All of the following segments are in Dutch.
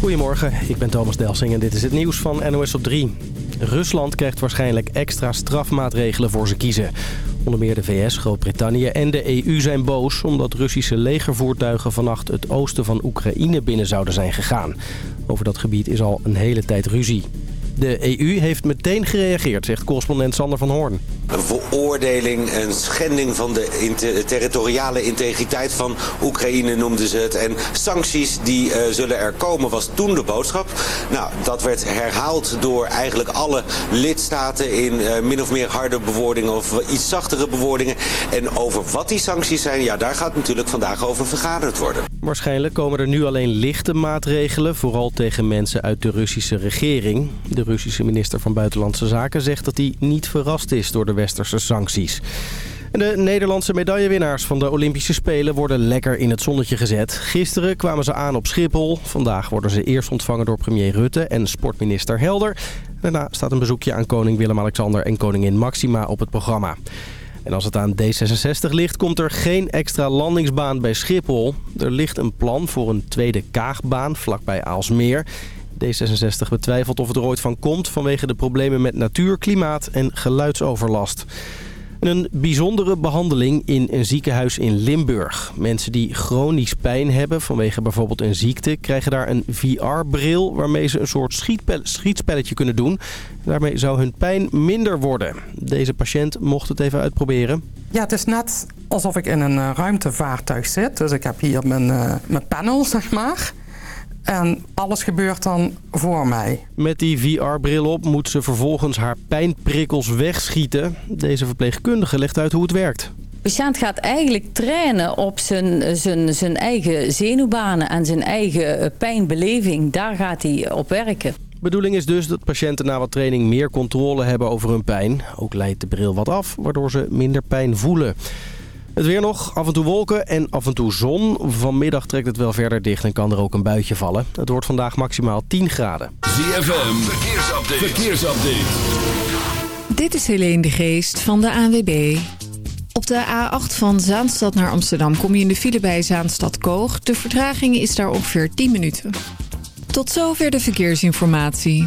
Goedemorgen, ik ben Thomas Delsing en dit is het nieuws van NOS op 3. Rusland krijgt waarschijnlijk extra strafmaatregelen voor ze kiezen. Onder meer de VS, Groot-Brittannië en de EU zijn boos... omdat Russische legervoertuigen vannacht het oosten van Oekraïne binnen zouden zijn gegaan. Over dat gebied is al een hele tijd ruzie. De EU heeft meteen gereageerd, zegt correspondent Sander van Hoorn. Een veroordeling, een schending van de territoriale integriteit van Oekraïne noemden ze het. En sancties die uh, zullen er komen was toen de boodschap. Nou, dat werd herhaald door eigenlijk alle lidstaten in uh, min of meer harde bewoordingen of iets zachtere bewoordingen. En over wat die sancties zijn, ja daar gaat natuurlijk vandaag over vergaderd worden. Waarschijnlijk komen er nu alleen lichte maatregelen, vooral tegen mensen uit de Russische regering. De Russische minister van Buitenlandse Zaken zegt dat hij niet verrast is door de westerse sancties. De Nederlandse medaillewinnaars van de Olympische Spelen worden lekker in het zonnetje gezet. Gisteren kwamen ze aan op Schiphol. Vandaag worden ze eerst ontvangen door premier Rutte en sportminister Helder. Daarna staat een bezoekje aan koning Willem-Alexander en koningin Maxima op het programma. En als het aan D66 ligt, komt er geen extra landingsbaan bij Schiphol. Er ligt een plan voor een tweede kaagbaan vlakbij Aalsmeer. D66 betwijfelt of het er ooit van komt vanwege de problemen met natuur, klimaat en geluidsoverlast. Een bijzondere behandeling in een ziekenhuis in Limburg. Mensen die chronisch pijn hebben vanwege bijvoorbeeld een ziekte... krijgen daar een VR-bril waarmee ze een soort schietspelletje kunnen doen. Daarmee zou hun pijn minder worden. Deze patiënt mocht het even uitproberen. Ja, het is net alsof ik in een eh, ruimtevaartuig zit. Dus ik heb hier mijn, uh, mijn panel, zeg maar... En alles gebeurt dan voor mij. Met die VR-bril op moet ze vervolgens haar pijnprikkels wegschieten. Deze verpleegkundige legt uit hoe het werkt. De patiënt gaat eigenlijk trainen op zijn, zijn, zijn eigen zenuwbanen en zijn eigen eh, pijnbeleving. Daar gaat hij op werken. De bedoeling is dus dat patiënten na wat training meer controle hebben over hun pijn. Ook leidt de bril wat af, waardoor ze minder pijn voelen. Het weer nog, af en toe wolken en af en toe zon. Vanmiddag trekt het wel verder dicht en kan er ook een buitje vallen. Het wordt vandaag maximaal 10 graden. ZFM, verkeersupdate. verkeersupdate. Dit is Helene de Geest van de ANWB. Op de A8 van Zaanstad naar Amsterdam kom je in de file bij Zaanstad Koog. De vertraging is daar ongeveer 10 minuten. Tot zover de verkeersinformatie.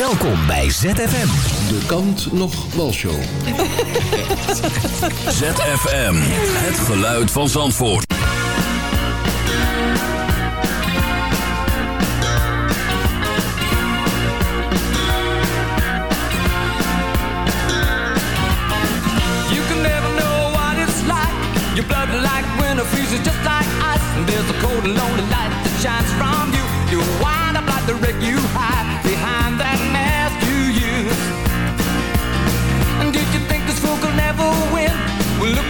Welkom bij ZFM. De kant nog show. ZFM, het geluid van Zandvoort. You can never know what it's like. Your blood like winter freezes just like ice. And there's a cold and lonely light that shines from you. You wind up like the wreck you hide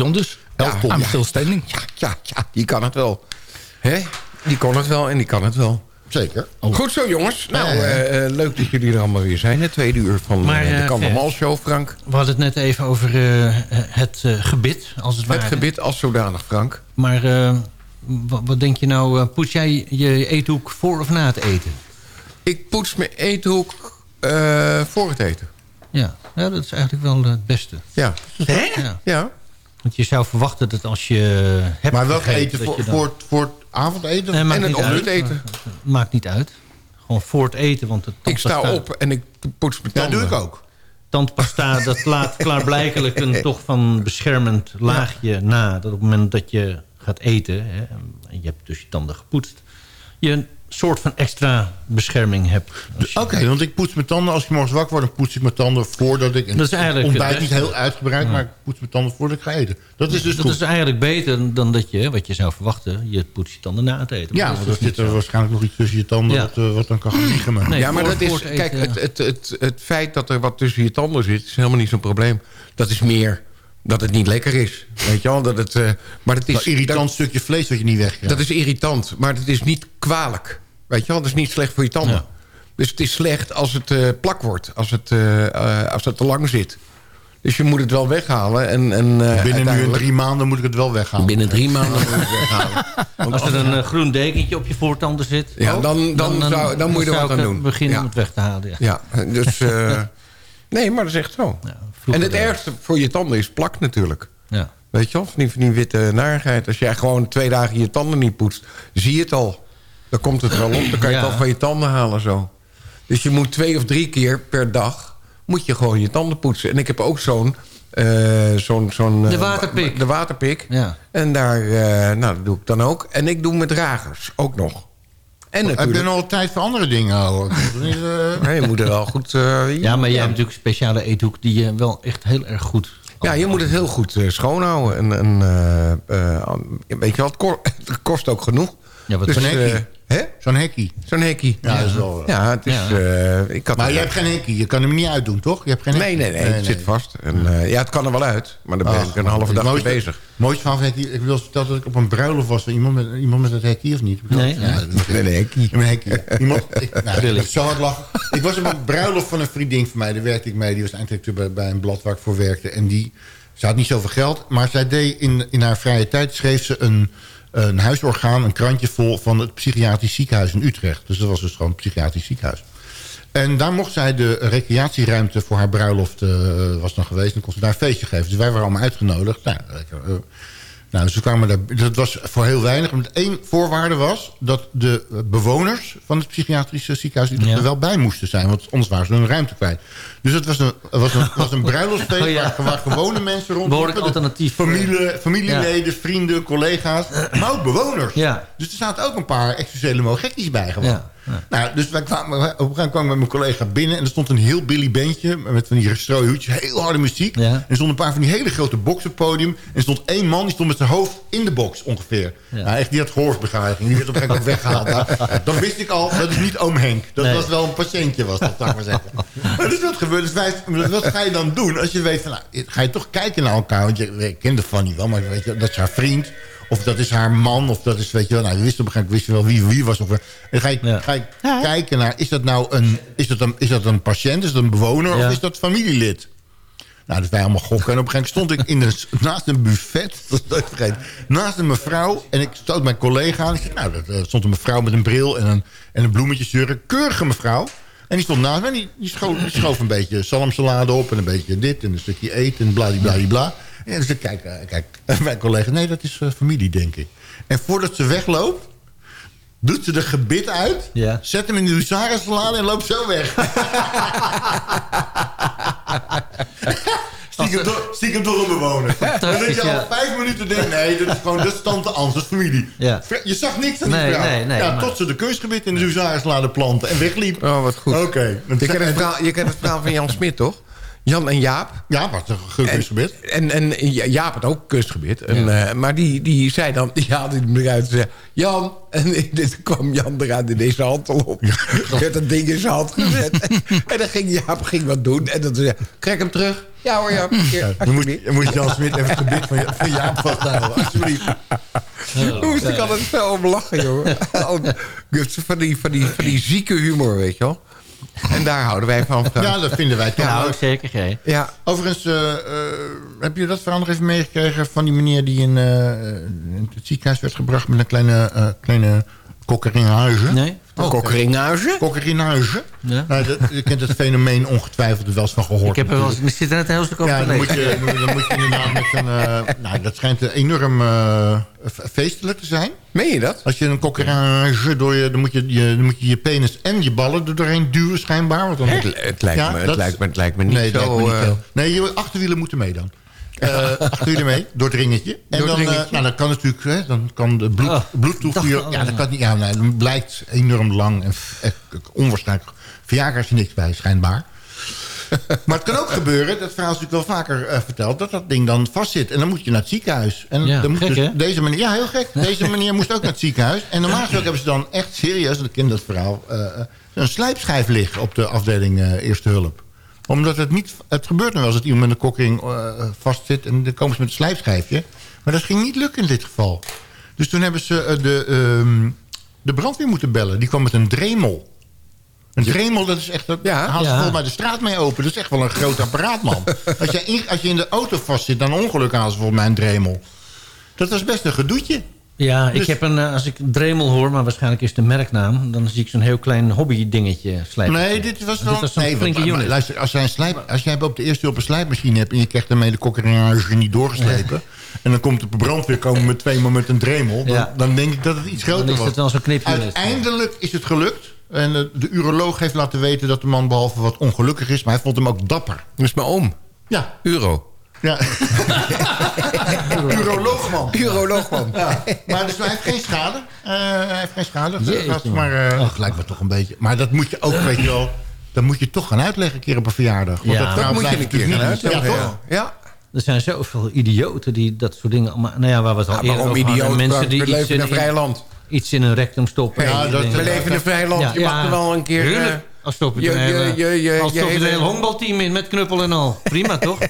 John dus. Ja, Ja, I'm ja. still standing. Ja, ja, ja, die kan het wel. Hè? Die kon het wel en die kan het wel. Zeker. Goed zo, jongens. Nou, eh, eh, leuk dat jullie er allemaal weer zijn. Het tweede uur van Maar, eh, de Kandermal Show, Frank. We hadden het net even over eh, het gebit, als het ware. Het gebit als zodanig, Frank. Maar eh, wat, wat denk je nou, eh, poets jij je eethoek voor of na het eten? Ik poets mijn eethoek eh, voor het eten. Ja, ja, dat is eigenlijk wel het beste. Ja. Ja. Ja. Want je zou verwachten dat als je hebt Maar welk gegeten, eten? dat Voor, dan- voor, het- voor het avondeten? Nee, En het ochtendeten. Maakt niet uit. Gewoon voor het eten. Want het Ik sta op en ik poets mijn tanden. doe ik ook. Tandpasta, dat laat klaarblijkelijk een toch van beschermend laagje na. Dat op het moment dat je gaat eten, hè, en je hebt dus je tanden gepoetst... je soort van extra bescherming je- Oké, want ik poets mijn tanden. Als ik morgens wakker word, dan poets ik mijn tanden voordat ik... Dat is eigenlijk ontbijt niet heel uitgebreid, maar ik poets mijn tanden voordat ik ga eten. Dat is dus dat goed. is eigenlijk beter dan dat je, wat je zou verwachten... je poetst je tanden na het eten. ja, want dat er zit er waarschijnlijk nog iets tussen je tanden Ja. wat, eh, wat dan kan gaan. Nee, ja, maar voor- dat is, kijk, het, het, het, het feit dat er wat tussen je tanden zit... is helemaal niet zo'n probleem. Dat is meer dat het niet lekker is. Weet je wel? Dat het, eh, maar het is Dat irritant stukje vlees dat je niet wegkrijgt. Dat is irritant, maar het is niet kwalijk. Weet je wel? Dat is niet slecht voor je tanden. Ja. Dus het is slecht als het eh, plak wordt. Als het, eh, eh, als het te lang zit. Dus je moet het wel weghalen. En, en, eh, Binnen nu drie maanden moet ik het wel weghalen. Binnen drie maanden moet je het weghalen. Want Als er een groen dekentje op je voortanden zit... Ja, dan- dan zou- dan moet je er wat ik, aan doen. beginnen Ja. om het weg te halen. Ja. Ja, dus... eh, nee, maar dat is echt zo. Ja, en het ergste voor je tanden is plak natuurlijk. Ja. Weet je wel? Van die, van die witte narigheid. Als jij gewoon twee dagen je tanden niet poetst, zie je het al. Dan komt het wel op. Dan kan je Ja. het al van je tanden halen zo. Dus je moet twee of drie keer per dag... moet je gewoon je tanden poetsen. En ik heb ook zo'n... eh, zo'n zo'n De eh, waterpik. De waterpik. Ja. En daar, eh, nou, dat doe ik dan ook. En ik doe met dragers ook nog. En Heb je natuurlijk... nog tijd voor andere dingen houden? Niet, eh, Nee, je moet er wel goed... eh, ja, maar jij hebt natuurlijk een speciale eethoek... die je wel echt heel erg goed... Ja, je moet het heel goed eh, schoonhouden. En, en, eh, eh, weet je ko- het kost ook genoeg. Ja, wat dus, Zo'n hekkie. eh, hè? Zo'n hekkie. Zo'n hekkie. Ja, dat is wel... Ja, het is... Ja. eh, ik had Maar je hebt geen hekkie. Je kan hem niet uitdoen, toch? Je hebt geen Nee, hekkie. nee, nee, het zit vast. En, eh, ja, het kan er wel uit. Maar dan ben Ach, ik een halve dag mee mooiste- bezig. mooiste van hekkie. Ik wil vertellen dat ik op een bruiloft was van iemand met, iemand met het hekkie, of niet? Nee. Ja, dat een hekkie. Een hekkie. Iemand, ik, nou, dat is zo hard lachen. Ik was op een bruiloft van een vriendin van mij. Daar werkte ik mee. Die was eindredacteur bij, bij een blad waar ik voor werkte. En die, ze had niet zoveel geld. Maar zij deed in, in haar vrije tijd... schreef ze een, een huisorgaan, een krantje vol... van het psychiatrisch ziekenhuis in Utrecht. Dus dat was dus gewoon een psychiatrisch ziekenhuis. En daar mocht zij de recreatieruimte voor haar bruiloft... eh, was dan geweest. En kon ze daar een feestje geven. Dus wij waren allemaal uitgenodigd. Nou, eh, nou, we kwamen daar, dat was voor heel weinig. Met één voorwaarde was dat de eh, bewoners van het psychiatrische ziekenhuis Ja. er wel bij moesten zijn. Want anders waren ze hun ruimte kwijt. Dus het was een, was een, was een bruiloftsfeest Oh ja. waar, waar gewone mensen rond Behoorlijk alternatief. Familie, familieleden, vrienden, collega's. Maar ook bewoners. Ja. Dus er zaten ook een paar exclusieve mogekkies bij gewoon. Ja. Nou, dus wij kwamen, op een gegeven moment kwam ik met mijn collega binnen... en er stond een heel billy bandje met van die strooie hoedjes. Heel harde muziek. Ja. En er stonden een paar van die hele grote boxen op het podium. En er stond één man, die stond met zijn hoofd in de box ongeveer. Ja. Nou, echt, die had gehoorbegadiging. Die werd op een gegeven moment weggehaald. Nou, dan wist ik al, dat is niet oom Henk. Dat Nee. was wel een patiëntje, was dat, zou ik maar zeggen. Maar dus wat gebeurt, dus wij, wat ga je dan doen? Als je weet van, nou, ga je toch kijken naar elkaar. Want je, kent de Fanny wel, maar weet je, dat is haar vriend. Of dat is haar man, of dat is, weet je wel... Nou, je wist op een gegeven moment wist je wel wie, wie was. Of, en dan ga je, Ja. ga je kijken naar, is dat nou een, is dat een, is dat een patiënt, is dat een bewoner... Ja. of is dat familielid? Nou, dus wij allemaal gokken. En op een gegeven moment stond ik in de, naast een buffet, dat is vergeten, naast een mevrouw. En ik stoot mijn collega aan. Ik nou, er stond een mevrouw met een bril en een, en een bloemetjesjurk. Keurige mevrouw. En die stond naast mij en die, die, schoof, die schoof een beetje salmsalade op... en een beetje dit en een stukje eten en bladibladibla. En dus ik kijk, kijk mijn collega, nee, dat is eh, familie, denk ik. En voordat ze wegloopt, doet ze de gebit uit... Ja. zet hem in de huzarensalade en loopt zo weg. Stiekem door, stiekem door een bewoner. En dat je al vijf minuten denkt... nee, dat is gewoon dat is tante Ans, familie. Ja. Je zag niks aan die Nee, vrouw. nee, nee, ja, maar- Tot ze de kunstgebied in de huzarensalade planten en wegliep. Oh, wat goed. Oké. Je kent, het verhaal, je kent het verhaal van Jan Smit, toch? Jan en Jaap. Ja, wat een kunstgebied. En, en Ja- Jaap had ook een kunstgebied. En, eh, maar die, die zei dan, die haalde hem eruit en zei... Jan, en dit kwam Jan eruit in deze hand al op. Werd dat ding in zijn hand gezet. en dan ging Jaap ging wat doen. En dan zei krijg hem terug. Ja hoor, Jaap. Hier, Dan moet, dan moet Jan Smit even het gebied van, van Jaap vasthouden. Alsjeblieft. Hoe moest ik altijd zo om lachen, jongen. van, die, van, die, van die zieke humor, weet je wel. En daar houden wij van. Frank. Ja, dat vinden wij toch Nou, leuk. zeker geen. Ja. Overigens, eh, eh, heb je dat verhaal nog even meegekregen... van die meneer die in, eh, in het ziekenhuis werd gebracht... met een kleine, eh kleine kokkerinhuizen? Nee? Kokkerinhuizen? Kokkerinhuizen? Ja. Nou, dat, je kent het fenomeen ongetwijfeld er wel eens van gehoord. Ik heb er wel eens, zit er net een heel stuk over Ja, dan moet, je, dan moet je inderdaad met een... eh, nou, dat schijnt enorm eh, feestelijk te zijn. Meen je dat? Als je een kokkerage door je... Dan moet je, je, dan moet je je penis en je ballen er doorheen duwen schijnbaar. Want dan Het, het, lijkt Ja, me, het, lijkt me, het lijkt me niet nee, zo... me niet eh, nee, je achterwielen moeten mee dan. Achterwielen mee, door het ringetje. En Door het dan, eh, nou, dan kan natuurlijk, hè, dan kan de bloed, Oh, bloedtoevoer... Ja, dat kan niet, ja, nee, dan blijkt enorm lang en onwaarschijnlijk. Viagra is er niks bij, schijnbaar. maar het kan ook gebeuren, dat verhaal is natuurlijk wel vaker eh, verteld... dat dat ding dan vastzit. En dan moet je naar het ziekenhuis. En Ja, dan moet gek, dus deze meneer, ja, heel gek. Deze meneer moest ook naar het ziekenhuis. En normaal gesproken hebben ze dan echt serieus... en ik ken dat verhaal... eh, een slijpschijf liggen op de afdeling Eerste Hulp omdat het niet... Het gebeurt nog wel eens dat iemand met een kokking eh, vastzit... en dan komen ze met een slijpschijfje. Maar dat ging niet lukken in dit geval. Dus toen hebben ze eh, de, ehm, de brandweer moeten bellen. Die kwam met een dremel. Een dremel, dat is echt... Dat Ja, haalt ze ja. volgens mij de straat mee open. Dat is echt wel een groot apparaat, man. als, je in, als je in de auto vastzit, dan ongeluk halen ze volgens mij een dremel. Dat was best een gedoetje. Ja, ik Dus- heb een, eh, als ik Dremel hoor, maar waarschijnlijk is het de merknaam... dan zie ik zo'n heel klein hobby-dingetje slijpen. Nee, dit was dan... was zo'n nee, flinke unit. Luister, als, jij een slijp, als jij op de eerste hulp een slijpmachine hebt... en je krijgt daarmee de kokkerage niet doorgeslepen... en dan komt de brandweer komen met twee man met een dremel... dan, Ja. dan denk ik dat het iets groter Dan is was. het wel zo'n knipje. Uiteindelijk is het gelukt. En de, de uroloog heeft laten weten dat de man behalve wat ongelukkig is... maar hij vond hem ook dapper. Dat is mijn oom. Ja, Euro. Ja. uroloog, man. Uroloog, man. Ja, maar dus hij heeft geen schade. Eh, hij heeft geen schade. Man. maar uh, lijkt me toch een beetje. Maar dat moet je ook, weet je wel... Dat moet je toch gaan uitleggen een keer op een verjaardag. Want Ja, dat, dat verhaal moet je een keer gaan uitleggen. Ja, Ja, toch? ja. Er zijn zoveel idioten die dat soort dingen... allemaal- Nou ja, waar we het al Ja, eerder waarom over hadden. Mensen die iets leven in in, een vrij land. iets in hun rectum stoppen. Ja, dat-. We leven in een vrij land. Ja, je mag er wel een keer... Eh, Als stop je, je- een hele- je- je- als je hele- honkbalteam in met knuppel en al. Prima, toch?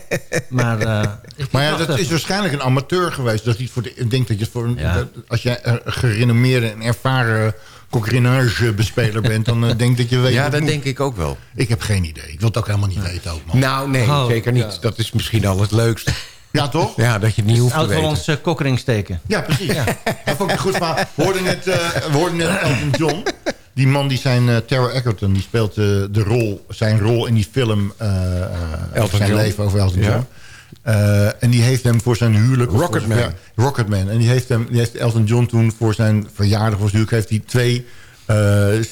Maar, eh, Maar ja, dat even- is waarschijnlijk een amateur geweest. Dat voor de, ik denk dat je voor een, Ja. dat- als jij een gerenommeerde en ervaren coquinagebespeler bent, dan eh, denk dat je weet. Ja, dat moet. denk ik ook wel. Ik heb geen idee. Ik wil het ook helemaal niet weten ook, man. Nou, nee, Oh, zeker niet. Dat is misschien al het leukste. Ja, toch? Ja, dat je het niet hoeft te Oud voor weten. ons uh, kokkering steken. Ja, precies. Dat vond ik een goed verhaal. We hoorden net, eh, we hoorden net Elton John. Die man die zijn uh, Terror Egerton, die speelt uh, de rol, zijn rol in die film uh, Elton zijn John. leven over Elton. John. En die heeft hem voor zijn huwelijk... Rocketman. voor zijn- ja, Rocketman. En die heeft, hem, die heeft Elton John toen voor zijn verjaardag of huwelijk... heeft hij twee uh, uh,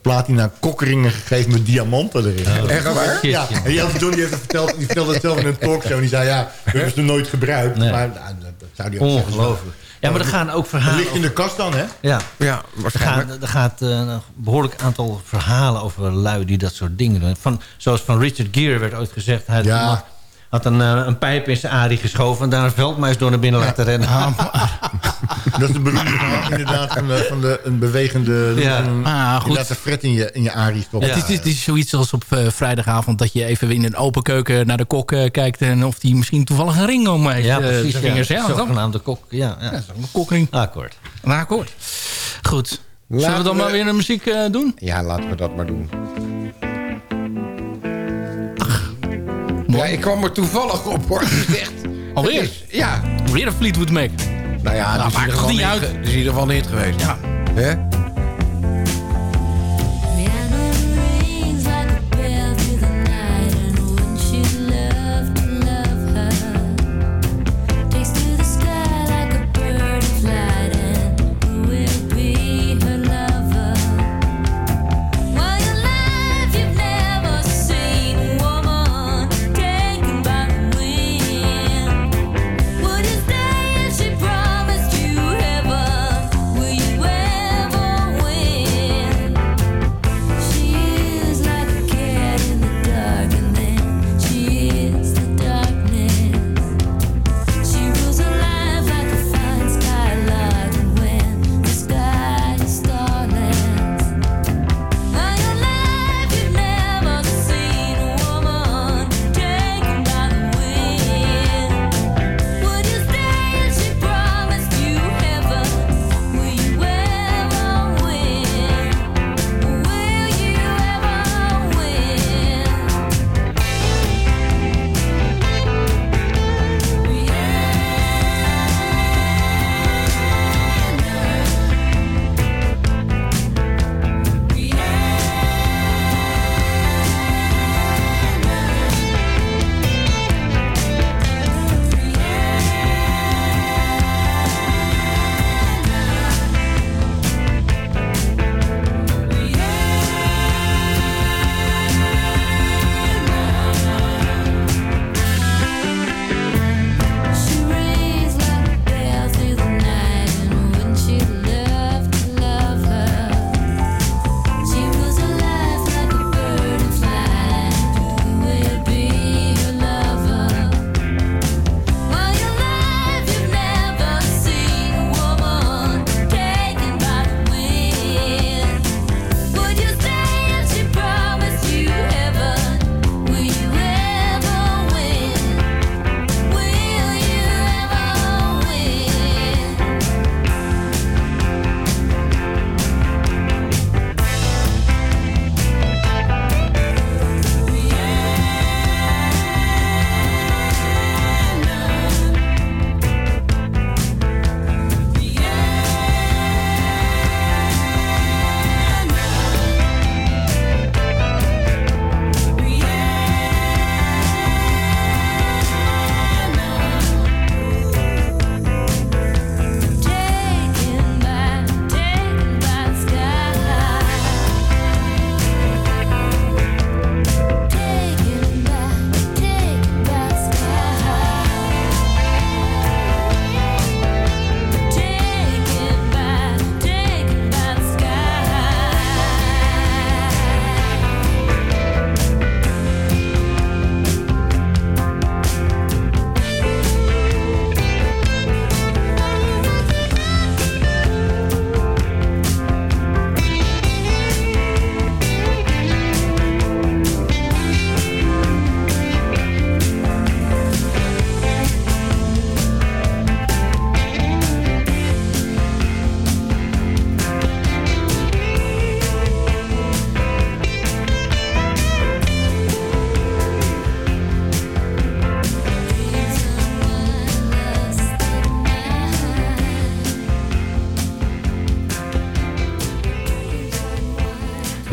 platina kokkeringen gegeven met diamanten erin. Echt waar? Ja, en Elton John die heeft het verteld, die vertelde het zelf in een talkshow. En die zei, ja, we hebben ze nooit gebruikt. Nee. Maar nou, dat zou die ook zeggen. Ongelooflijk. Ja, maar er gaan ook Het verhalen... ligt in de kast dan, hè? Ja, Ja, er waarschijnlijk. gaat, er gaat eh, een behoorlijk aantal verhalen over lui die dat soort dingen doen. Van, zoals van Richard Gere werd ooit gezegd. Hij had, Ja. Had een, eh, een pijp in zijn arie geschoven... en daar een veldmuis door naar binnen laten rennen. Dat is de beroemde verhaal, inderdaad van, de, van de, een bewegende... Ja. Een, Ah, goed. inderdaad een fret in je, in je arie. Ja. Het, is, het is zoiets als op eh, vrijdagavond dat je even in een open keuken naar de kok eh, kijkt... en of die misschien toevallig een ring om heeft. Ja, precies. Ja, vingers. Ja, zogenaamde kok. Ja, ja. Ja, zo'n kokring. Akkoord. Een akkoord. Goed. Zullen we dan we- maar weer een muziek eh, doen? Ja, laten we dat maar doen. Ja, ik kwam er toevallig op, hoor. Echt... Alweer? is- ja. Weer een Fleetwood Mac. Nou ja, Nou, het is in ieder geval niet uit. Het is in ieder geval hit geweest. Ja. Hè?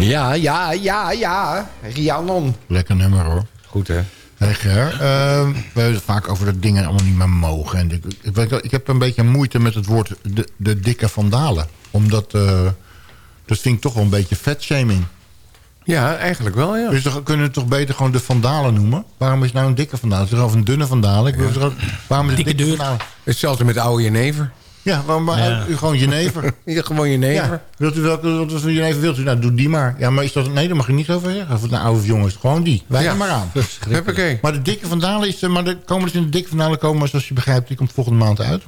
Ja, ja, ja, ja. Riannon. Lekker nummer hoor. Goed hè? Hey Ger, eh, we hebben het vaak over dat dingen allemaal niet meer mogen. En ik, ik, heb een beetje moeite met het woord de, de dikke vandalen. Omdat, eh, dat vind ik toch wel een beetje vetshaming. Ja, eigenlijk wel, ja. Dus dan kunnen we het toch beter gewoon de vandalen noemen? Waarom is het nou een dikke is of een dunne vandaal. Ik wil waarom is het dikke vandaal? Hetzelfde met oude jenever. Ja, waarom maar, Ja. u gewoon jenever? Ja, gewoon jenever. Ja. Wilt u welke wat voor jenever wilt u? Nou, doe die maar. Ja, maar is dat... Nee, daar mag je niet over zeggen. Of het nou oude of jong is. Gewoon die. Wij Ja. maar aan. Huppakee. Maar de dikke vandalen is... eh, Maar de komen dus in de dikke vandalen komen, zoals je begrijpt, die komt volgende maand uit.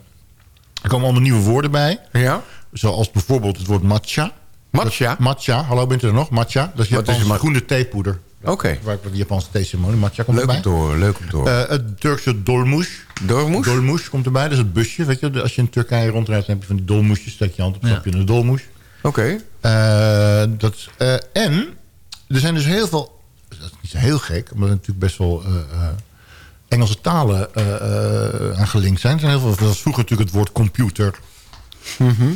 Er komen allemaal nieuwe woorden bij. Ja. Zoals bijvoorbeeld het woord matcha. Matcha? matcha. Hallo, bent u er nog? Matcha. Dat is Japanse ma- groene theepoeder. Oké. Waar ik de Japanse theeceremonie. Matcha komt Leuk erbij. horen, leuk om horen. Eh, het Turkse dolmuş. Dolmuş? Dolmuş komt erbij. Dat is het busje. Weet je, als je in Turkije rondrijdt, dan heb je van die dolmoesjes. Steek je hand op, stap je in de dolmuş. Oké. Eh, dat, eh, en er zijn dus heel veel... Dat is niet zo heel gek, omdat er natuurlijk best wel... eh, eh, Engelse talen eh, eh, aan gelinkt zijn. Er zijn heel veel, zoals vroeger natuurlijk het woord computer.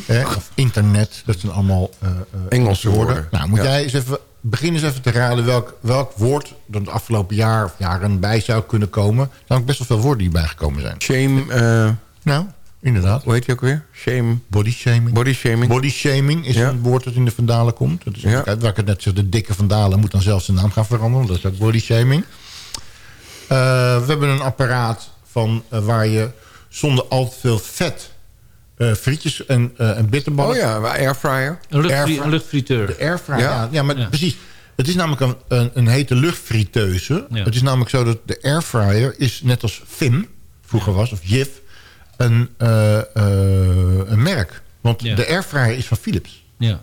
hè, of internet. Dat zijn allemaal eh, eh, Engelse woorden. Nou, moet Ja. jij eens even... Begin eens even te raden welk, welk woord... er het afgelopen jaar of jaren bij zou kunnen komen. Er zijn ook best wel veel woorden die bijgekomen zijn. Shame. eh, Nou, inderdaad. hoe heet die ook weer? Shame. Body shaming. Body shaming. Body shaming is Ja. een woord dat in de vandalen komt. Dat is Ja. waar ik het net zeg, de dikke vandalen moet dan zelfs zijn naam gaan veranderen. Dat is ook body shaming. Eh, we hebben een apparaat van, eh, waar je zonder al te veel vet eh, frietjes en, eh en bitterballen... Oh ja, airfryer. Een, luchtfri- een luchtfriteur. De airfryer, Ja. ja. ja, maar Ja. precies. Het is namelijk een, een, een hete luchtfriteuze. Ja. Het is namelijk zo dat de airfryer is net als Vim vroeger was, of Jif, een, eh, eh, een merk. Want Ja. de airfryer is van Philips. Ja.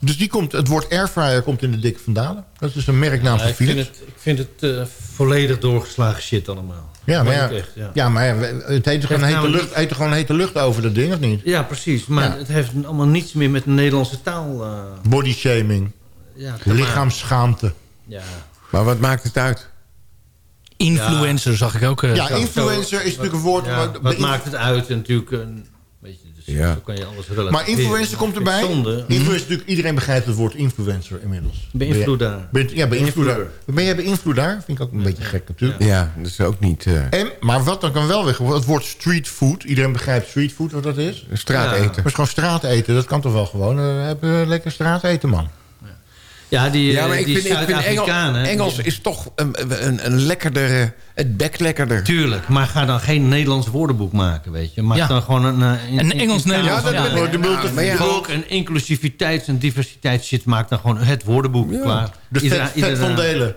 Dus die komt, het woord airfryer komt in de dikke vandalen. Dat is dus een merknaam Ja, van ik vind Philips. het, ik vind het eh, volledig doorgeslagen shit allemaal. Ja, maar ja, echt, ja. maar het heet er gewoon, hete namelijk lucht, heet gewoon hete lucht over dat ding, of niet? Ja, precies. Maar Ja. het heeft allemaal niets meer met de Nederlandse taal. eh, Body shaming, ja, lichaamsschaamte. Ja. Maar wat maakt het uit? Influencer zag ik ook. eh, Ja, zo. influencer is natuurlijk een woord... Ja, waar- wat maakt het uit? En natuurlijk, een, dus Ja. zo kan je alles relativeren. Maar influencer komt erbij. Zonde. Influencer, natuurlijk, iedereen begrijpt het woord influencer inmiddels. Beïnvloedaar. Ben je- ja, beïnvloedaar. Beïnvloeder. Ben jij beïnvloedaar? Vind ik ook een beetje gek natuurlijk. Ja, dat is ook niet... eh En, maar wat dan kan wel weg, het woord street food. Iedereen begrijpt street food wat dat is. straateten. Maar het is gewoon straateten, dat kan toch wel gewoon. Eh, hebben we lekker straateten, man. Ja, die, Ja, maar eh, ik die vind, ik vind Engels, Zuid-Afrikanen... Engels die- is toch een, een, een lekkerder... eh, Het bek lekkerder. Tuurlijk, maar ga dan geen Nederlands woordenboek maken, weet je. Maak Ja. dan gewoon een... eh, Een Engels-Nederlands. Ja, Ja, dat- ja, ja. Ook een inclusiviteits- en diversiteits maak dan gewoon het woordenboek klaar. De vet, van delen.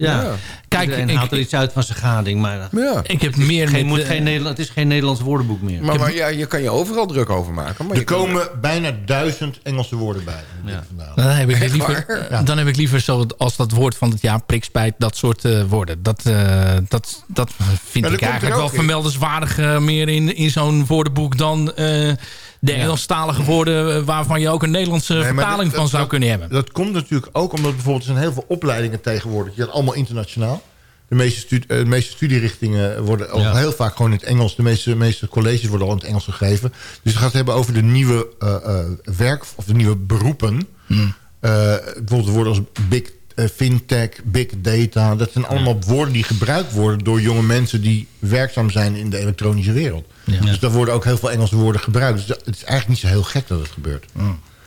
Ja. Ja. Kijk, Iedereen ik- haalt er iets uit van zijn gading, maar Ja. Ik heb meer geen, met, moet geen Nederland, het is geen Nederlands woordenboek meer. Maar, maar ja, je kan je overal druk over maken. Maar Er komen bijna duizend Engelse woorden bij. Ja. Dan heb, ik liever, dan heb ik liever zo als dat woord van het jaar prikspijt, dat soort eh, woorden. Dat, eh, dat, dat vind ik eigenlijk wel vermeldenswaardig eh, meer in, in zo'n woordenboek dan eh, de Engelstalige woorden eh, waarvan je ook een Nederlandse Nee, vertaling dat- van zou dat- kunnen hebben. Dat komt natuurlijk ook omdat bijvoorbeeld er zijn heel veel opleidingen tegenwoordig. Je hebt allemaal internationaal. De meeste, eh, de meeste studierichtingen worden al Ja. heel vaak gewoon in het Engels. De meeste, meeste colleges worden al in het Engels gegeven. Dus het gaat hebben over de nieuwe eh, werk of de nieuwe beroepen. Hmm. Bijvoorbeeld woorden als big fintech, big data. Dat zijn allemaal woorden die gebruikt worden door jonge mensen die werkzaam zijn in de elektronische wereld. Dus daar worden ook heel veel Engelse woorden gebruikt. Dus dat- het is eigenlijk niet zo heel gek dat het gebeurt.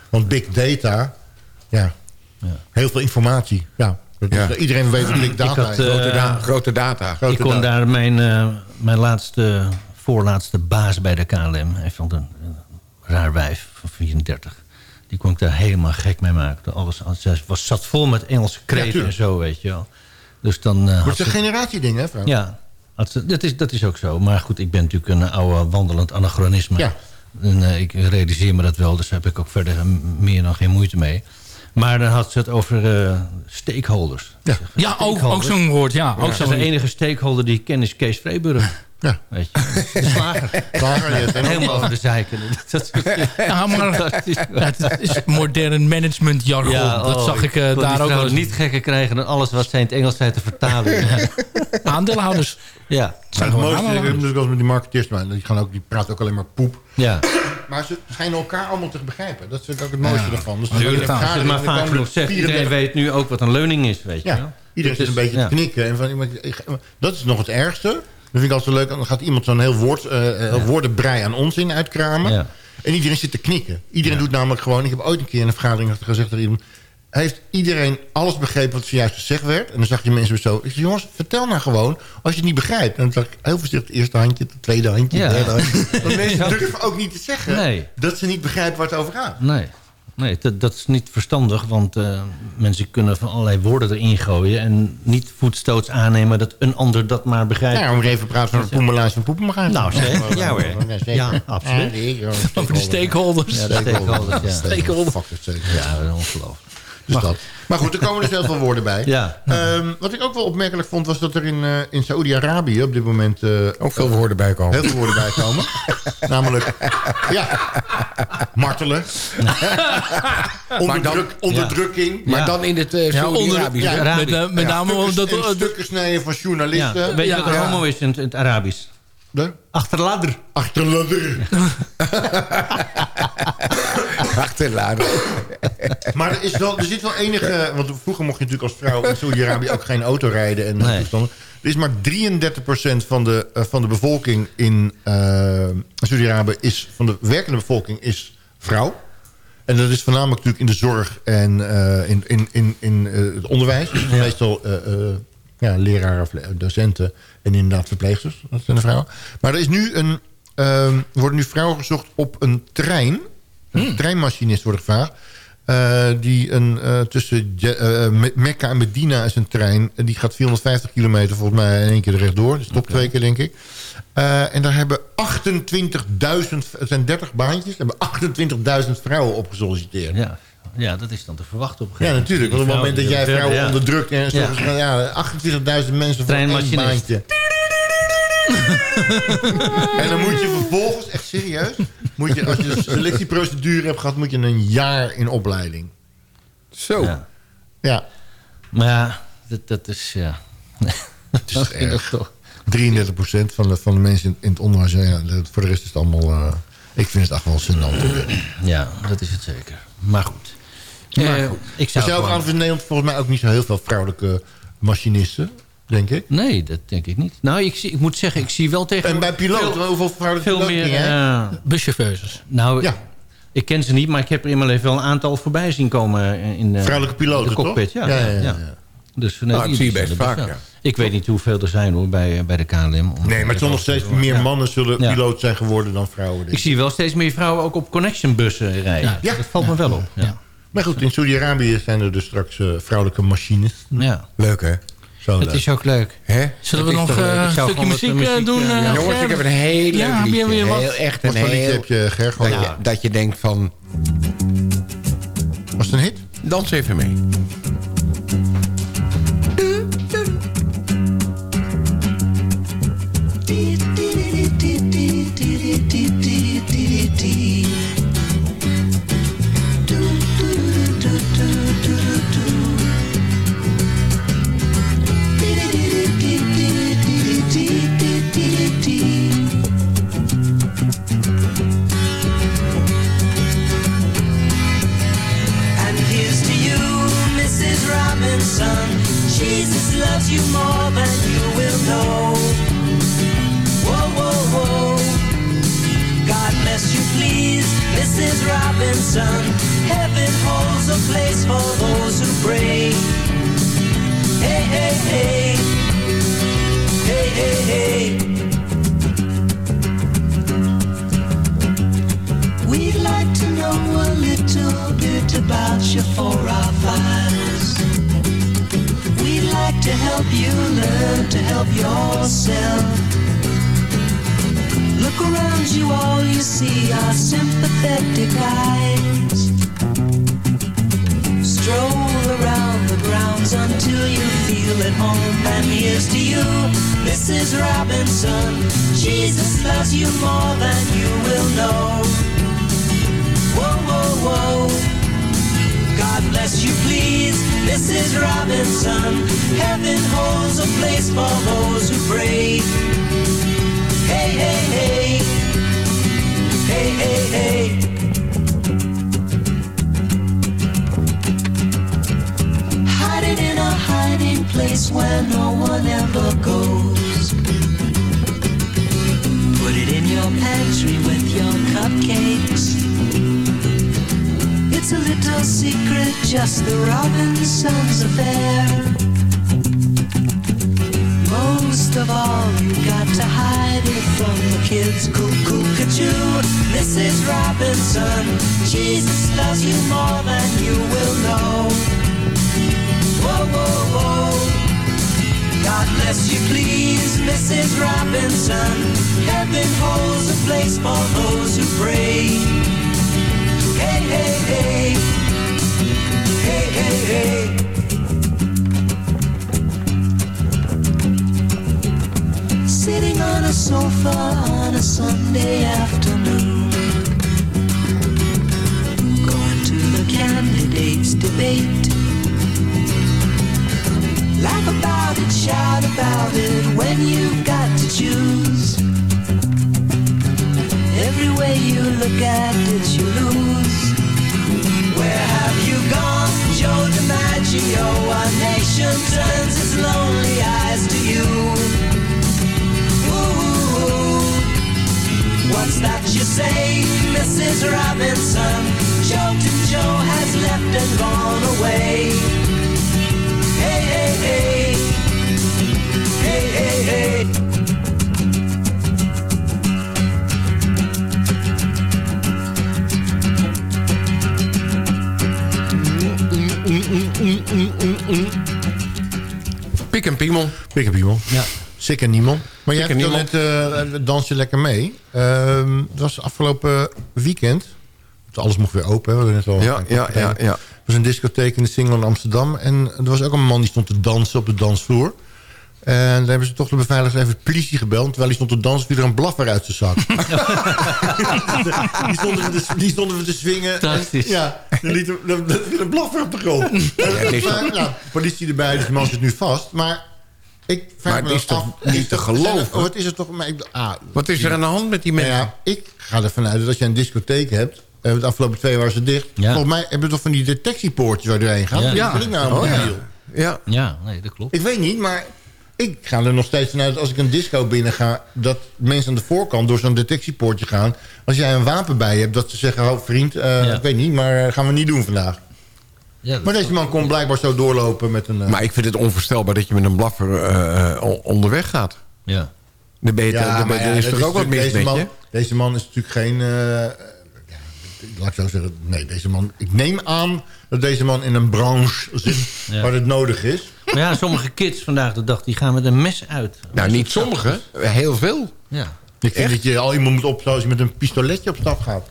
Want big data, ja, heel veel informatie. Ja, Ja. Iedereen weet wat big data had, is. eh, grote, da- grote data. Grote ik kon data. daar mijn, eh, mijn laatste, voorlaatste baas bij de KLM... Hij vond een, een raar wijf van 34. Die kon ik daar helemaal gek mee maken. Alles, ze was, zat vol met Engelse kreten en zo, weet je wel. Dus dan... eh, had het is een generatieding, hè Frank? Ja, ze- dat is, dat is ook zo. Maar goed, ik ben natuurlijk een oude wandelend anachronisme. Ja. En eh, ik realiseer me dat wel, dus daar heb ik ook verder meer dan geen moeite mee. Maar dan had ze het over eh, stakeholders. Ja. Ja, ook, ook zo'n woord. Ja, ook de enige stakeholder die ik ken is Kees Vreeburg. Ja. Weet je, de slager. Helemaal over de zeiken. Dat, Ja, maar dat is- ja, het is modern management jargon. dat oh, zag ik eh, daar ook wel niet gekker krijgen dan alles wat zij in het Engels zei te vertalen. Ja. Aandeelhouders. ja. Maar het mooiste, ik natuurlijk eens met die marketeers, maar die, gaan ook, die praten ook alleen maar poep. ja. Maar ze schijnen elkaar allemaal te begrijpen. Dat is ook het mooiste Ja. ervan. Dus Tuurlijk, dan als je het maar vaak genoeg zegt. Iedereen weet nu ook wat een leuning is, weet je iedereen Het zit een beetje ja. te knikken. En van, iemand- ik- dat is nog het ergste. Dat vind ik altijd leuk. Dan gaat iemand zo'n heel woord, eh, woordenbrei aan onzin uitkramen. Ja. En iedereen zit te knikken. Iedereen doet namelijk gewoon... Ik heb ooit een keer in een vergadering gezegd tegen iemand... Heeft iedereen alles begrepen wat zojuist gezegd werd? En dan zag je mensen zo... Ik zei, jongens, vertel nou gewoon als je het niet begrijpt. En dan zag ik heel voorzichtig het eerste handje, het tweede handje, Ja. het derde handje. Want mensen Ja. durven ook niet te zeggen Nee. dat ze niet begrijpen waar het over gaat. Nee, nee dat, dat is niet verstandig. Want eh, mensen kunnen van allerlei woorden erin gooien... en niet voetstoots aannemen dat een ander dat maar begrijpt. Ja, om even praten van een poemelaars van poepenbagaar. Nou, zeker. Ja hoor. Ja, absoluut. Over de stakeholders. Ja, de stakeholders, ja. Stakeholders. Ja, dat is ongelooflijk. Dus dat. Maar goed, er komen dus heel veel woorden bij. Ja. Ehm, wat ik ook wel opmerkelijk vond, was dat er in, eh in Saoedi-Arabië op dit moment... eh, Ook veel woorden bij komen. Heel veel woorden bij komen. Namelijk, ja, martelen. Onderdruk, onderdrukking. Maar dan in het uh, hè? met, met name Stukken, dat... en dat- stukken snijden van journalisten. Ja. Weet je Ja. wat een homo is in het, in het Arabisch? De? Achterladder. Achterladder. Achterladen. Maar er, is wel, er zit wel enige... Want vroeger mocht je natuurlijk als vrouw in Saudi-Arabië ook geen auto rijden. En Nee. toestanden. Er is maar 33% van de, eh, van de bevolking in eh Saudi-Arabië... is van de werkende bevolking is vrouw. En dat is voornamelijk natuurlijk in de zorg en eh, in, in, in, in eh, het onderwijs. Dus Meestal eh, eh, ja, leraren, of docenten en inderdaad verpleegsters. Dat zijn de vrouwen. Maar er is nu een, ehm, worden nu vrouwen gezocht op een trein. Een treinmachinist wordt gevraagd. Eh, die een, eh, tussen Je- eh, Me- Mekka en Medina is een trein. En die gaat 450 kilometer volgens mij in één keer rechtdoor. Dus top twee keer denk ik. En daar hebben 28.000, het zijn 30 baantjes, hebben 28.000 vrouwen op gesolliciteerd. Ja. Ja, dat is dan te verwachten op een Ja, gegeven natuurlijk. Want op het moment dat jij vrouwen ja. onderdrukt en zo, Ja. ja. 28.000 mensen voor Treinmachinist. baantje. en dan moet je vervolgens, echt serieus, moet je, als je een selectieprocedure hebt gehad, moet je een jaar in opleiding. Zo. Ja. Ja, Maar ja, dat, dat is... Ja. het is erg. 33% van de, van de mensen in, in het onderwijs, ja, dat- voor de rest is het allemaal... eh, ik vind het echt wel gênant. Ja, dat is het zeker. Maar goed. Maar Eh, ik zou zijn aan in Nederland volgens mij ook niet zo heel veel vrouwelijke machinisten, denk ik. Nee, dat denk ik niet. Nou, ik, zie, ik moet zeggen, ik zie wel tegen... En bij piloten, hoeveel vrouwelijke veel meer... eh, Buschauffeurs. nou, Ja. ik ken ze niet, maar ik heb er in mijn leven wel een aantal voorbij zien komen in de, Vrouwelijke piloten, de cockpit. toch? Ja, Ja, ja, ja. Dus, nee, Nou, dat die zie je zijn best vaak, ja. Ik weet niet hoeveel er zijn hoor, bij, bij de KLM. Nee, maar het zullen nog steeds meer mannen zullen Ja. piloot zijn geworden dan vrouwen. denk Ik zie wel steeds meer vrouwen ook op connectionbussen rijden. Ja. Dat valt me wel op. Ja. Maar goed, in Saudi-Arabië zijn er dus straks eh, vrouwelijke machines. Ja. Leuk, hè? Zo Het leuk. is ook leuk. Hè? Zullen we nog eh, eh, een zou stukje muziek, muziek, eh, doen? eh, eh, ja. Jongens, ik heb een heel leuk Ja, heb je liedje. weer wat? Heel echt een heel... heb je, Ger? Dat, je, dat je denkt van, Was het een hit? dans even mee. Loves you more than you will know. Whoa, whoa, whoa. God bless you, please, Mrs. Robinson. Heaven holds a place for those who pray. Hey, hey, hey. Hey, hey, hey. We'd like to know a little bit about you for to help yourself. Look around you, all you see are sympathetic eyes. Stroll around the grounds until you feel at home. And here's to you, Mrs. Robinson. Jesus loves you more than you will know. Whoa, whoa, whoa. God bless you, please, Mrs. Robinson. Heaven holds a place for those who pray. Hey, hey, hey. Hey, hey, hey. Hiding in a hiding place where no one ever goes. Put it in your pantry with your cupcakes. A little secret, just the Robinsons affair. Most of all, you got to hide it from the kids. Cuckoo, cuckoo, Mrs. Robinson. Jesus loves you more than you will know. Whoa, whoa, whoa. God bless you, please, Mrs. Robinson. Heaven holds a place for those who pray. You look at it, you lose. DiMaggio? Our nation turns its lonely eyes to you. Ooh, what's that you say, Mrs. Robinson? Jolton Joe has left and gone away. Hey, hey, hey. Hey, hey, hey. Pik en piemel. Pik en piemel. Ja. Sik en niemand. Maar jij vertelde net, uh, dans je lekker mee. Ehm het was afgelopen weekend. Alles mocht weer open. Hè? We hebben net al Ja, ja, ja, ja. Er was een discotheek in de Singel in Amsterdam. En er was ook een man die stond te dansen op de dansvloer. En daar hebben ze toch de beveiligers even de politie gebeld. Terwijl hij stond te dansen, viel er een blaffer uit zijn zak. die, stonden we te, die stonden we te swingen. Fantastisch. En, ja, er liet een blaffer op de grond. Nou, politie erbij, dus de man zit nu vast. Maar ik vraag Maar me het is dan toch af, niet te geloven? Wat is er toch... Maar ik, ah, Wat is er aan de hand met die nou mensen? ja, ik ga ervan uit dat als je een discotheek hebt... eh, de afgelopen twee waren ze dicht. Ja. Volgens mij hebben we toch van die detectiepoortjes waar je doorheen gaat. Ja. Ja. Dat vind ik nou een Oh, ja. Ja. Ja, nee, dat klopt. Ik weet niet, maar ik ga er nog steeds vanuit... als ik een disco binnen ga... dat mensen aan de voorkant door zo'n detectiepoortje gaan. Als jij een wapen bij je hebt, dat ze zeggen... oh vriend, eh, Ja. ik weet niet, maar eh, gaan we niet doen vandaag. Ja, Maar deze man kon blijkbaar zo doorlopen met een... eh, Maar ik vind het onvoorstelbaar dat je met een blaffer on- onderweg gaat. ja. Dan ben je, Ja, dan ja, is er ook wat mis deze met man. Deze man is natuurlijk geen... eh, ja, laat ik zo zeggen. Nee, deze man... Ik neem aan dat deze man in een branche zit Ja. waar het nodig is. Maar ja, sommige kids vandaag de dag, die gaan met een mes uit. Nou, niet sommige. Heel veel. Ja. Ik vind dat je al iemand moet opstaan als je met een pistoletje op stap gaat.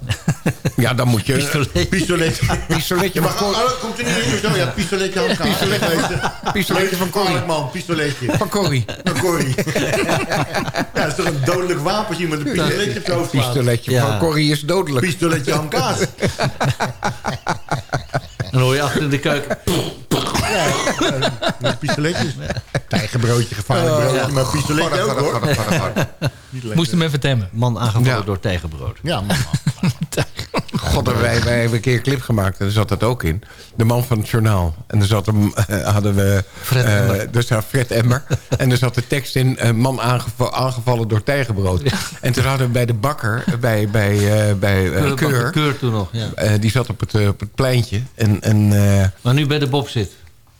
Ja, dan moet je... Pistolet. Pistoletje. Pistoletje Maar van, oh, oh, komt er niet zo? Ja, pistoletje aan elkaar. Pistoletje, pistoletje van Corrie. man, pistoletje. Van Corrie. Van Corrie. ja, dat is toch een dodelijk wapen als je met een pistoletje op je hoofd slaat. Pistoletje Ja. van Corrie is dodelijk. Pistoletje aan kaas. Dan hoor je achter in de keuken. Ja, met pistoletjes. Tijgerbroodje, gevaarlijk broodje, maar pistoletje ook hoor. Moest hem even temmen. Man aangevallen Ja. door tijgerbrood. Ja, man. God, wij, wij hebben een keer een clip gemaakt en daar zat dat ook in. De man van het journaal. En daar zat hem, eh, hadden we... Fred eh, Emmer. daar staat Fred Emmer. en er zat de tekst in... eh, man aangeva- aangevallen door tijgerbrood. En toen hadden we bij de bakker, bij, bij, eh, bij Keur... Keur toen nog, ja. die zat op het, op het pleintje. En, en, Maar nu bij de Bob zit.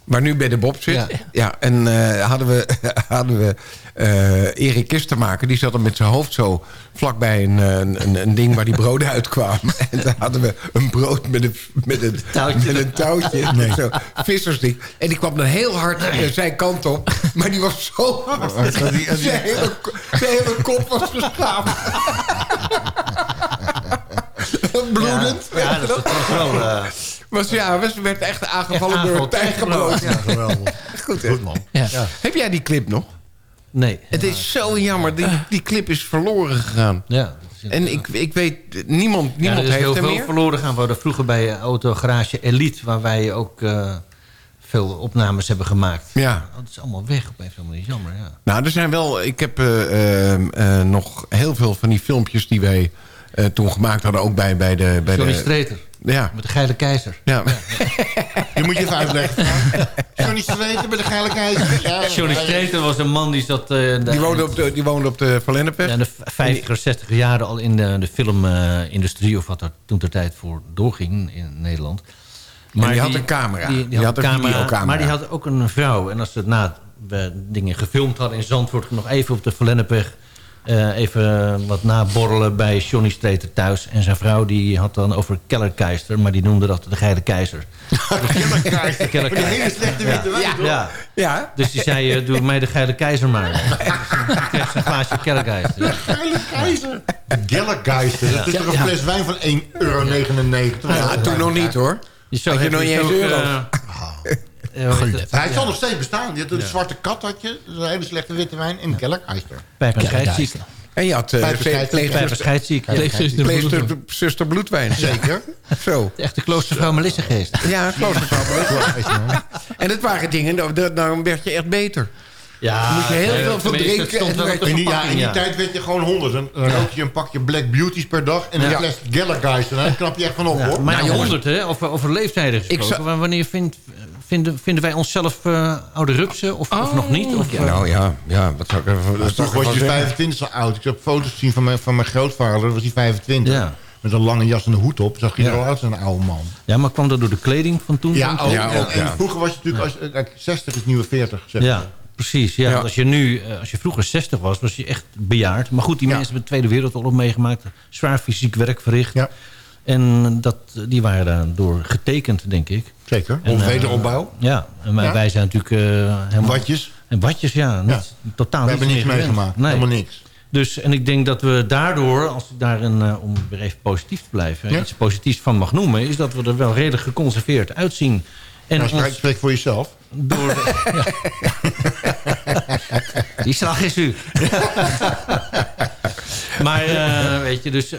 Waar nu bij de Bob zit. Ja. Ja. en eh, hadden we, hadden we eh, Erik Kistermaker. Die zat er met zijn hoofd zo vlakbij een, eh, een, een, een ding waar die broden uitkwamen. En daar hadden we een brood met een, met een Touwtje. Met een touwtje. Nee. Zo, vissersding. En die kwam dan heel hard zijn kant op. Maar die was zo hard. Zijn hele, zijn hele kop was geschaafd. Bloedend. Ja, dat is toch wel... eh, Was, ja, we werd echt aangevallen Echt door een tijgerbrood. Ja. Geweldig. Goed, hè? Goed man. Ja. Heb jij die clip nog? nee. Het is zo jammer. Die, die clip is verloren gegaan. Ja. dat is En ik, ik weet, niemand, Ja, niemand er is heeft heel er veel meer. verloren gaan. We hadden vroeger bij eh, Autogarage Elite... waar wij ook eh, veel opnames hebben gemaakt. Ja. Dat is allemaal weg op een of andere manier. Jammer, ja. Nou, er zijn wel... Ik heb eh, eh, eh, nog heel veel van die filmpjes die wij eh, toen gemaakt hadden. Ook bij, bij de... Bij Johnny de Streeter. Ja. Met de geile keizer. Ja. Die moet je even uitleggen. Johnny Streeter bij de geile keizer. Ja, Johnny Streeter was een man die zat... eh, Die woonde op de, die woonde op de. Ja, de 50 60 jaren al in de, de filmindustrie... of wat er toen ter tijd voor doorging in Nederland. die had een camera. Die had een videocamera. Maar die had ook een vrouw. En als ze na we dingen gefilmd hadden in Zandvoort... nog even op de Verlennepweg... eh, even wat naborrelen bij Johnny Streeter thuis. En zijn vrouw die had dan over Kellerkeister... maar die noemde dat de geile keizer. Kellerkeizer. Kellerkeizer. Een hele slechte witte wijn, Ja. toch? ja. Ja. Dus die zei, eh, doe mij de geile keizer maar. Dus toen kreeg ze een glaasje Kellerkeister. Ja. Geile keizer. De Gellergeister. Dat is Ja. toch een fles wijn van 1,99 euro? Ja, toen nog niet hoor. Zo Had je heb nog je niet eens ook, euro? eh, eh, het? Hij zal nog steeds bestaan. Die had een zwarte kat had je. Een hele slechte witte wijn. En Gellergeister. Pijp- en je had uh, ja. Pleegzuster pleegzuster zuster bloedwijn. Zeker. Zo. De echte kloostervrouw Melissegeest. Ja, kloostervrouw. En dat waren dingen, nou, dat- nou werd je echt beter. Ja, Moet je heel eh, veel van drinken het stond wel en op de In die, ja, in die ja. tijd werd je gewoon honderd. Dan, dan rook je een pakje Black Beauties per dag. En een Ja. fles Gellergeister. Daar knap je echt van op, Ja, hoor. maar Nou. 100, hè? Over, over leeftijden gesproken. zou- Wa- Wanneer vindt, vinden, vinden wij onszelf eh, oude rupsen of, of nog niet? Of, Ja, nou ja, ja, wat zou ik Toen ik was je zeggen? 25 zo oud. Ik heb foto's gezien van mijn, van mijn grootvader. Dat was hij 25. Ja. Met een lange jas en een hoed op. Zag je er Ja. al uit als een oude man. Ja, maar kwam dat door de kleding van toen? Ja, ook. Ja, en, vroeger was je natuurlijk... Als, kijk, 60 is nieuwe 40. Zeg Ja, precies. Ja, Ja. Als je nu, eh, als je vroeger 60 was, was je echt bejaard. Maar goed, die Ja. mensen hebben de Tweede Wereldoorlog meegemaakt. Zwaar fysiek werk verricht. Ja. En dat, die waren daardoor getekend, denk ik. Zeker. En, Of eh, wederopbouw. Ja, en wij, Ja. wij zijn natuurlijk eh, helemaal... Watjes. En watjes, ja. Niet, Totaal We hebben niks meegemaakt. Nee. Helemaal niks. Dus, en ik denk dat we daardoor, als ik daar een, eh, om weer even positief te blijven... Ja. iets positiefs van mag noemen... is dat we er wel redelijk geconserveerd uitzien. En Nou, spreek, ons spreek voor jezelf. door... ja. Die slag is u. maar eh, weet je, dus... eh,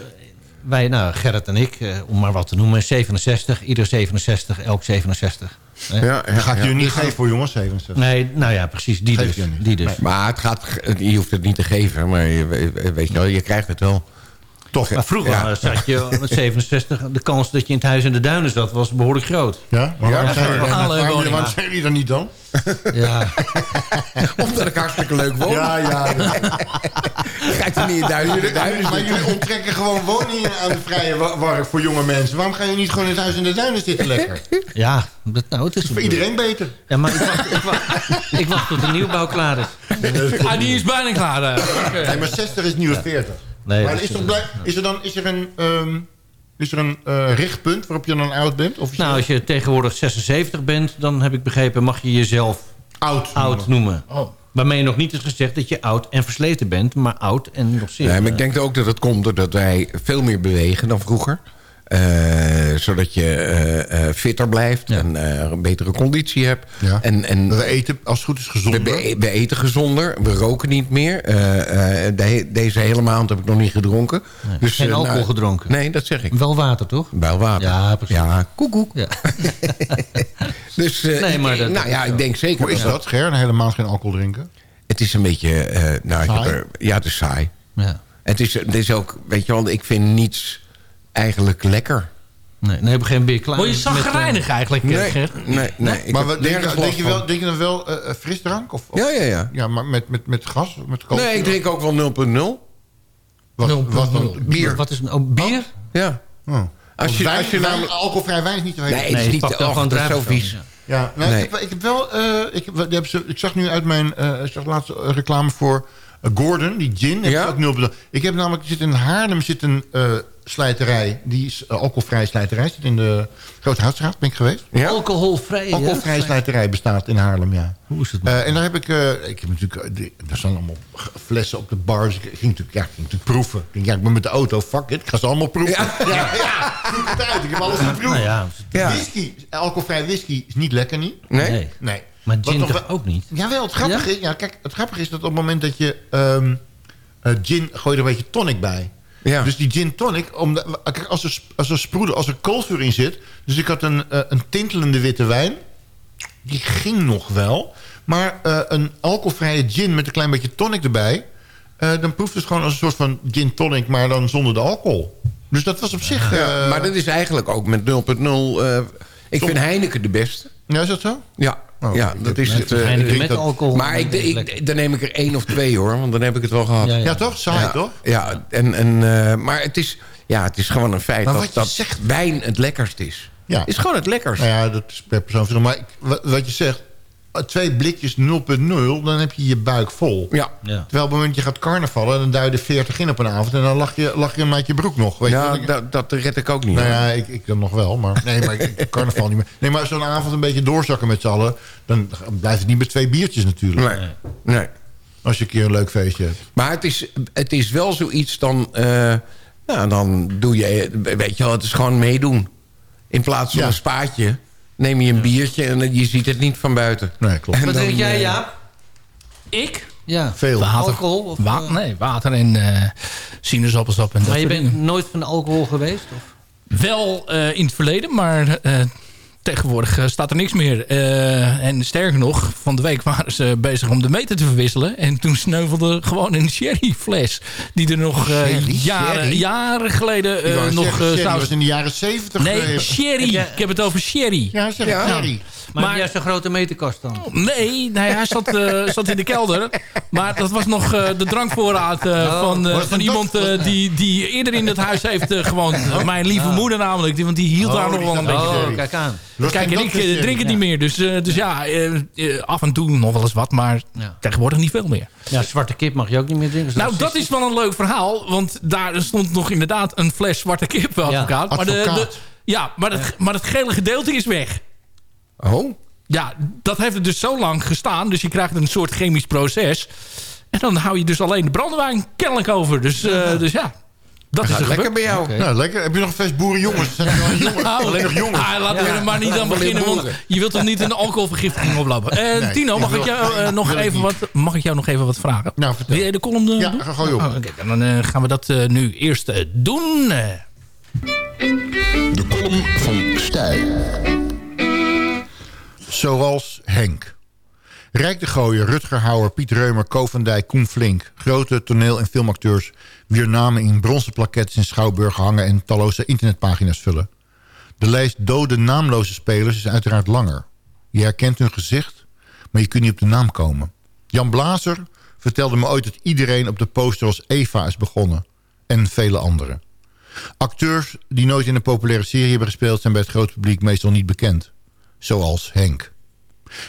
Wij, nou, Gerrit en ik, eh, om maar wat te noemen... 67, ieder 67, elk 67. hè? Ja, ja, Dat gaat ja. jullie niet geven voor jongens, 67. Nee, nou ja, precies, die Geef dus. Die dus. Maar het gaat, je hoeft het niet te geven, maar je, weet je wel, je krijgt het wel. Toch, Maar vroeger Ja. eh, zat je met 67... de kans dat je in het huis in de duinen zat... was behoorlijk groot. Ja? Maar waarom Ja, waarom- waarom niet dan? Ja. Omdat ik hartstikke leuk woon. Ja, ja. ja. Er niet in Jullie, duinen maar jullie onttrekken gewoon woningen aan de vrije wa- markt voor jonge mensen. Waarom ga je niet gewoon in het huis in de duinen zitten lekker? Ja, dat, nou, het is Voor iedereen beter. Ja, maar ik wacht, ik, wacht, ik wacht tot de nieuwbouw klaar is. Ah, die is bijna klaar. eh. Oké. Nee, maar 60 is nieuwe 40. Nee, maar is, blij- is er dan is er een, ehm, is er een eh, richtpunt waarop je dan oud bent? Of Nou, als je tegenwoordig 76 bent, dan heb ik begrepen... mag je jezelf oud, oud noemen. Oh. Waarmee nog niet is gezegd dat je oud en versleten bent... maar oud en nog zeer... Nee, maar ik denk ook dat het komt doordat wij veel meer bewegen dan vroeger. Eh, zodat je eh, eh, fitter blijft en een betere conditie hebt. Ja. En, en We eten als het goed is gezonder. We, we- eten gezonder, we roken niet meer. De- deze hele maand heb ik nog niet gedronken. Dus, Geen alcohol nou, gedronken? Nee, dat zeg ik. Wel water, toch? Wel water. Ja, precies. Ja, koekoek. Ja. Dus Nee, maar dat- nou ja, ik denk zeker... Hoe is dat, Ger? Een hele maand geen alcohol drinken? Het is een beetje... nou, Saai? ja, het is saai. Ja. Het is, het is ook, weet je wel, ik vind niets eigenlijk lekker. Nee, dan heb ik geen beer klaar. Word je met, eh, zagrijnig eigenlijk, Nee, nee, nee. Ik maar heb wat, denk, je- denk, je wel, denk je dan wel eh, eh, frisdrank? Of, of- Ja, ja, ja. Ja, maar met, met, met gas? Met kook? Nee, ik drink ook wel 0.0. Wat, 0,0. wat dan? Bier. Wat is een oh, bier? Ja. Oh. Als je, wijn, als je wijn- namelijk... alcoholvrij wijn is niet te weten. Nee, het is je niet och, gewoon zo vies. Ja. Ja, nou, Nee. ik, heb, ik heb wel... eh, ik, heb, ik zag nu uit mijn... eh, ik zag laatst een reclame voor Gordon, die gin. Ja? ook 0%. Ik heb namelijk... Er zit in Haarlem zit een eh, slijterij. Die is uh, alcoholvrije slijterij. Zit in de Grote Houtstraat. Ben ik geweest. Ja? Alcoholvrij, ja? Alcoholvrije slijterij bestaat in Haarlem, ja. Hoe is het? Eh, en daar heb ik... eh, ik heb natuurlijk... eh, er staan allemaal flessen op de bar. Dus ik ging natuurlijk, ja, ik ging natuurlijk proeven. Ik denk, ja, ik ben met de auto. Fuck it. Ik ga ze allemaal proeven. Ja, ja, ja. Zoek het uit. Ik heb alles geproefd. nou ja, Ja. Whisky, alcoholvrij whisky is niet lekker niet. Nee? nee. Nee. Maar gin toch wel- ook niet? Jawel, het grappige, is, ja, kijk, het grappige is dat op het moment dat je ehm, eh, gin... gooi je er een beetje tonic bij. Ja. Dus die gin tonic, als, er, als er sproeden, als er koolzuur in zit... dus ik had een, eh, een tintelende witte wijn. Die ging nog wel. Maar eh, een alcoholvrije gin met een klein beetje tonic erbij... eh, dan proeft het gewoon als een soort van gin tonic... maar dan zonder de alcohol. Dus dat was op zich... Ja, maar dat is eigenlijk ook met 0.0... eh, ik Som- vind Heineken de beste. Ja, is dat zo? Ja, Oh, ja dat is het. ik met dat- alcohol, Maar ik, ik, dan neem ik er één of twee hoor, want dan heb ik het wel gehad. Ja, ja. Ja, toch? Saai, toch? Ja, en, en, eh, maar het is, ja, het is gewoon een feit Maar dat, dat zegt- wijn het lekkerst is. Ja. is gewoon het lekkerst. Nou ja, dat is per persoon. Maar ik- wat, je zegt, twee blikjes 0.0, dan heb je je buik vol. Ja. Ja. Terwijl op het moment dat je gaat carnavallen, dan er 40 in op een avond... en dan lag je, lag je hem uit je broek nog. Weet je Ja, dat, dat red ik ook niet. Nou ja, ik, ik dan nog wel, maar... Nee, maar ik, ik carnaval niet meer. Nee, maar zo'n avond een beetje doorzakken met z'n allen... dan blijft het niet met twee biertjes natuurlijk. Nee, nee. Als je een keer een leuk feestje hebt. Maar het is, het is wel zoiets dan... eh, nou, dan doe je... Weet je wel, het is gewoon meedoen. In plaats van Ja. een spaatje... neem je een biertje en je ziet het niet van buiten. Nee, klopt. En Wat dan, drink jij, eh, Jaap? Ik? Ja. Veel. Water. Alcohol? Of, Wa- eh, nee, water en eh sinaasappelsap en dat Maar je bent dingen. nooit van alcohol geweest? Of? Wel eh, in het verleden, maar eh, tegenwoordig eh, staat er niks meer. Eh, en sterker nog, van de week waren ze bezig om de meter te verwisselen. En toen sneuvelde gewoon een sherryfles. Die er nog eh, Sherry? jaren, Sherry? jaren geleden nog... Sherry zou- was in de jaren 70. Nee, sherry. Ik heb het over sherry. Ja, zeg Ja. Sherry. Maar, Maar- jij zo'n grote meterkast dan? Nee, nee hij zat, eh, zat in de kelder. Maar dat was nog eh, de drankvoorraad eh, van, eh, was van het iemand eh, die, die eerder in het huis heeft gewoond. Mijn lieve moeder namelijk. Die, want die hield Oh, daar nog wel een beetje oh. Oh, kijk aan. Was Kijk, en ik drink het niet meer. Dus, eh, dus ja, af en toe nog wel eens wat. Maar Ja. tegenwoordig niet veel meer. Ja, zwarte kip mag je ook niet meer drinken. Nou, dat is wel een leuk verhaal. Want daar stond nog inderdaad een fles zwarte kip advocaat. Maar, de, ja, maar, het, maar het gele gedeelte is weg. Oh, Ja, dat heeft er dus zo lang gestaan. Dus je krijgt een soort chemisch proces. En dan hou je dus alleen de brandewijn kennelijk over. Dus, eh, dus ja, dat is er lekker bij jou. Nou, lekker. Heb je nog een feest boerenjongens? Zijn er wel jongens? Nou, Alleen nog jongens. ah, laten we er maar niet aan beginnen. Want je wilt toch niet een alcoholvergiftiging oplopen. Nee, Tino, mag ik jou, eh, nog even wat, mag ik jou nog even wat vragen? Nou, vertel. Wil jij de column eh, Ja, doen? ga gooi op. Oh, Oké, dan eh, gaan we dat eh, nu eerst doen. De column van Stijl. Zoals Henk. Rijk de Gooier, Rutger Hauer, Piet Reumer, Ko Koen Flink. Grote toneel- en filmacteurs wier namen in bronzen plakettes in Schouwburg hangen... en talloze internetpagina's vullen. De lijst dode naamloze spelers is uiteraard langer. Je herkent hun gezicht, maar je kunt niet op de naam komen. Jan Blazer vertelde me ooit dat iedereen op de poster als Eva is begonnen. En vele anderen. Acteurs die nooit in een populaire serie hebben gespeeld... zijn bij het grote publiek meestal niet bekend. Zoals Henk.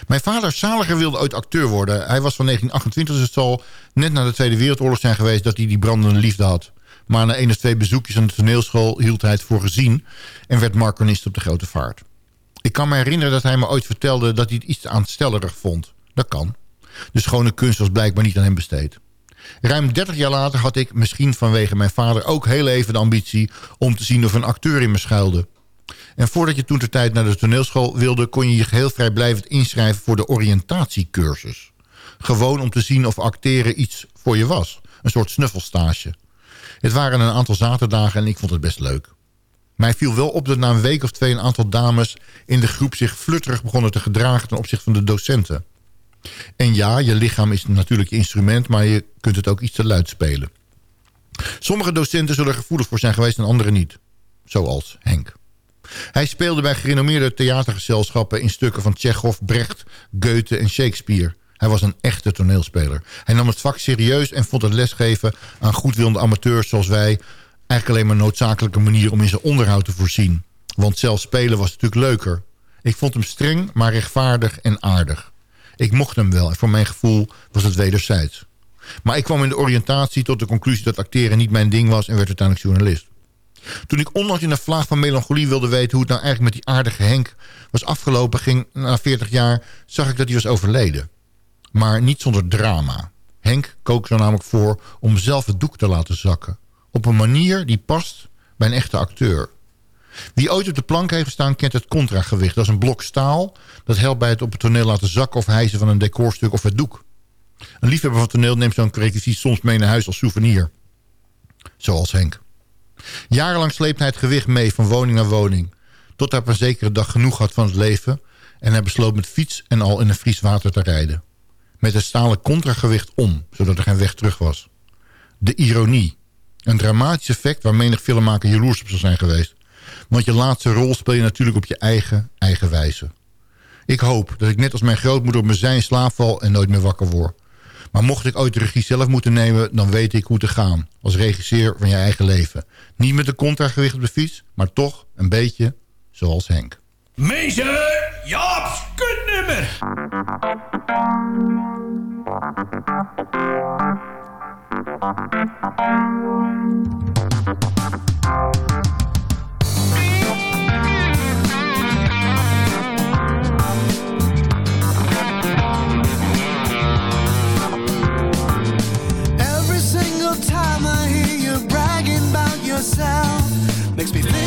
Mijn vader Zaliger wilde ooit acteur worden. Hij was van 1928, dus het zal net na de Tweede Wereldoorlog zijn geweest... dat hij die brandende liefde had. Maar na één of twee bezoekjes aan de toneelschool hield hij het voor gezien... en werd marconist op de grote vaart. Ik kan me herinneren dat hij me ooit vertelde dat hij het iets te aanstellerig vond. Dat kan. De schone kunst was blijkbaar niet aan hem besteed. Ruim 30 jaar later had ik, misschien vanwege mijn vader... ook heel even de ambitie om te zien of een acteur in me schuilde. En voordat je toen ter tijd naar de toneelschool wilde... kon je je geheel vrijblijvend inschrijven voor de oriëntatiecursus. Gewoon om te zien of acteren iets voor je was. Een soort snuffelstage. Het waren een aantal zaterdagen en ik vond het best leuk. Mij viel wel op dat na een week of twee een aantal dames in de groep zich flutterig begonnen te gedragen ten opzichte van de docenten. En ja, je lichaam is natuurlijk je instrument, maar je kunt het ook iets te luid spelen. Sommige docenten zullen er gevoelig voor zijn geweest en anderen niet. Zoals Henk. Hij speelde bij gerenommeerde theatergezelschappen in stukken van Tsjechov, Brecht, Goethe en Shakespeare. Hij was een echte toneelspeler. Hij nam het vak serieus en vond het lesgeven aan goedwillende amateurs zoals wij... eigenlijk alleen maar een noodzakelijke manier om in zijn onderhoud te voorzien. Want zelfs spelen was natuurlijk leuker. Ik vond hem streng, maar rechtvaardig en aardig. Ik mocht hem wel en voor mijn gevoel was het wederzijds. Maar ik kwam in de oriëntatie tot de conclusie dat acteren niet mijn ding was... en werd uiteindelijk journalist. Toen ik onlangs in een vlaag van melancholie wilde weten... hoe het nou eigenlijk met die aardige Henk was afgelopen... ging na 40 jaar, zag ik dat hij was overleden. Maar niet zonder drama. Henk kook er namelijk voor om zelf het doek te laten zakken. Op een manier die past bij een echte acteur. Wie ooit op de plank heeft gestaan kent het contragewicht. Dat is een blok staal dat helpt bij het op het toneel laten zakken... of hijsen van een decorstuk of het doek. Een liefhebber van toneel neemt zo'n requisiet soms mee naar huis als souvenir. Zoals Henk. Jarenlang sleepte hij het gewicht mee van woning naar woning. Tot hij op een zekere dag genoeg had van het leven... en hij besloot met fiets en al in een Fries water te rijden. Met het stalen contragewicht om, zodat er geen weg terug was. De ironie. Een dramatisch effect waar menig filmmaker jaloers op zal zijn geweest. Want je laatste rol speel je natuurlijk op je eigen, eigen wijze. Ik hoop dat ik net als mijn grootmoeder op mijn zijn slaap val en nooit meer wakker word. Maar mocht ik ooit regie zelf moeten nemen, dan weet ik hoe te gaan. Als regisseur van je eigen leven. Niet met een contragewicht op de fiets, maar toch een beetje zoals Henk. Meester Jaap's kutnummer!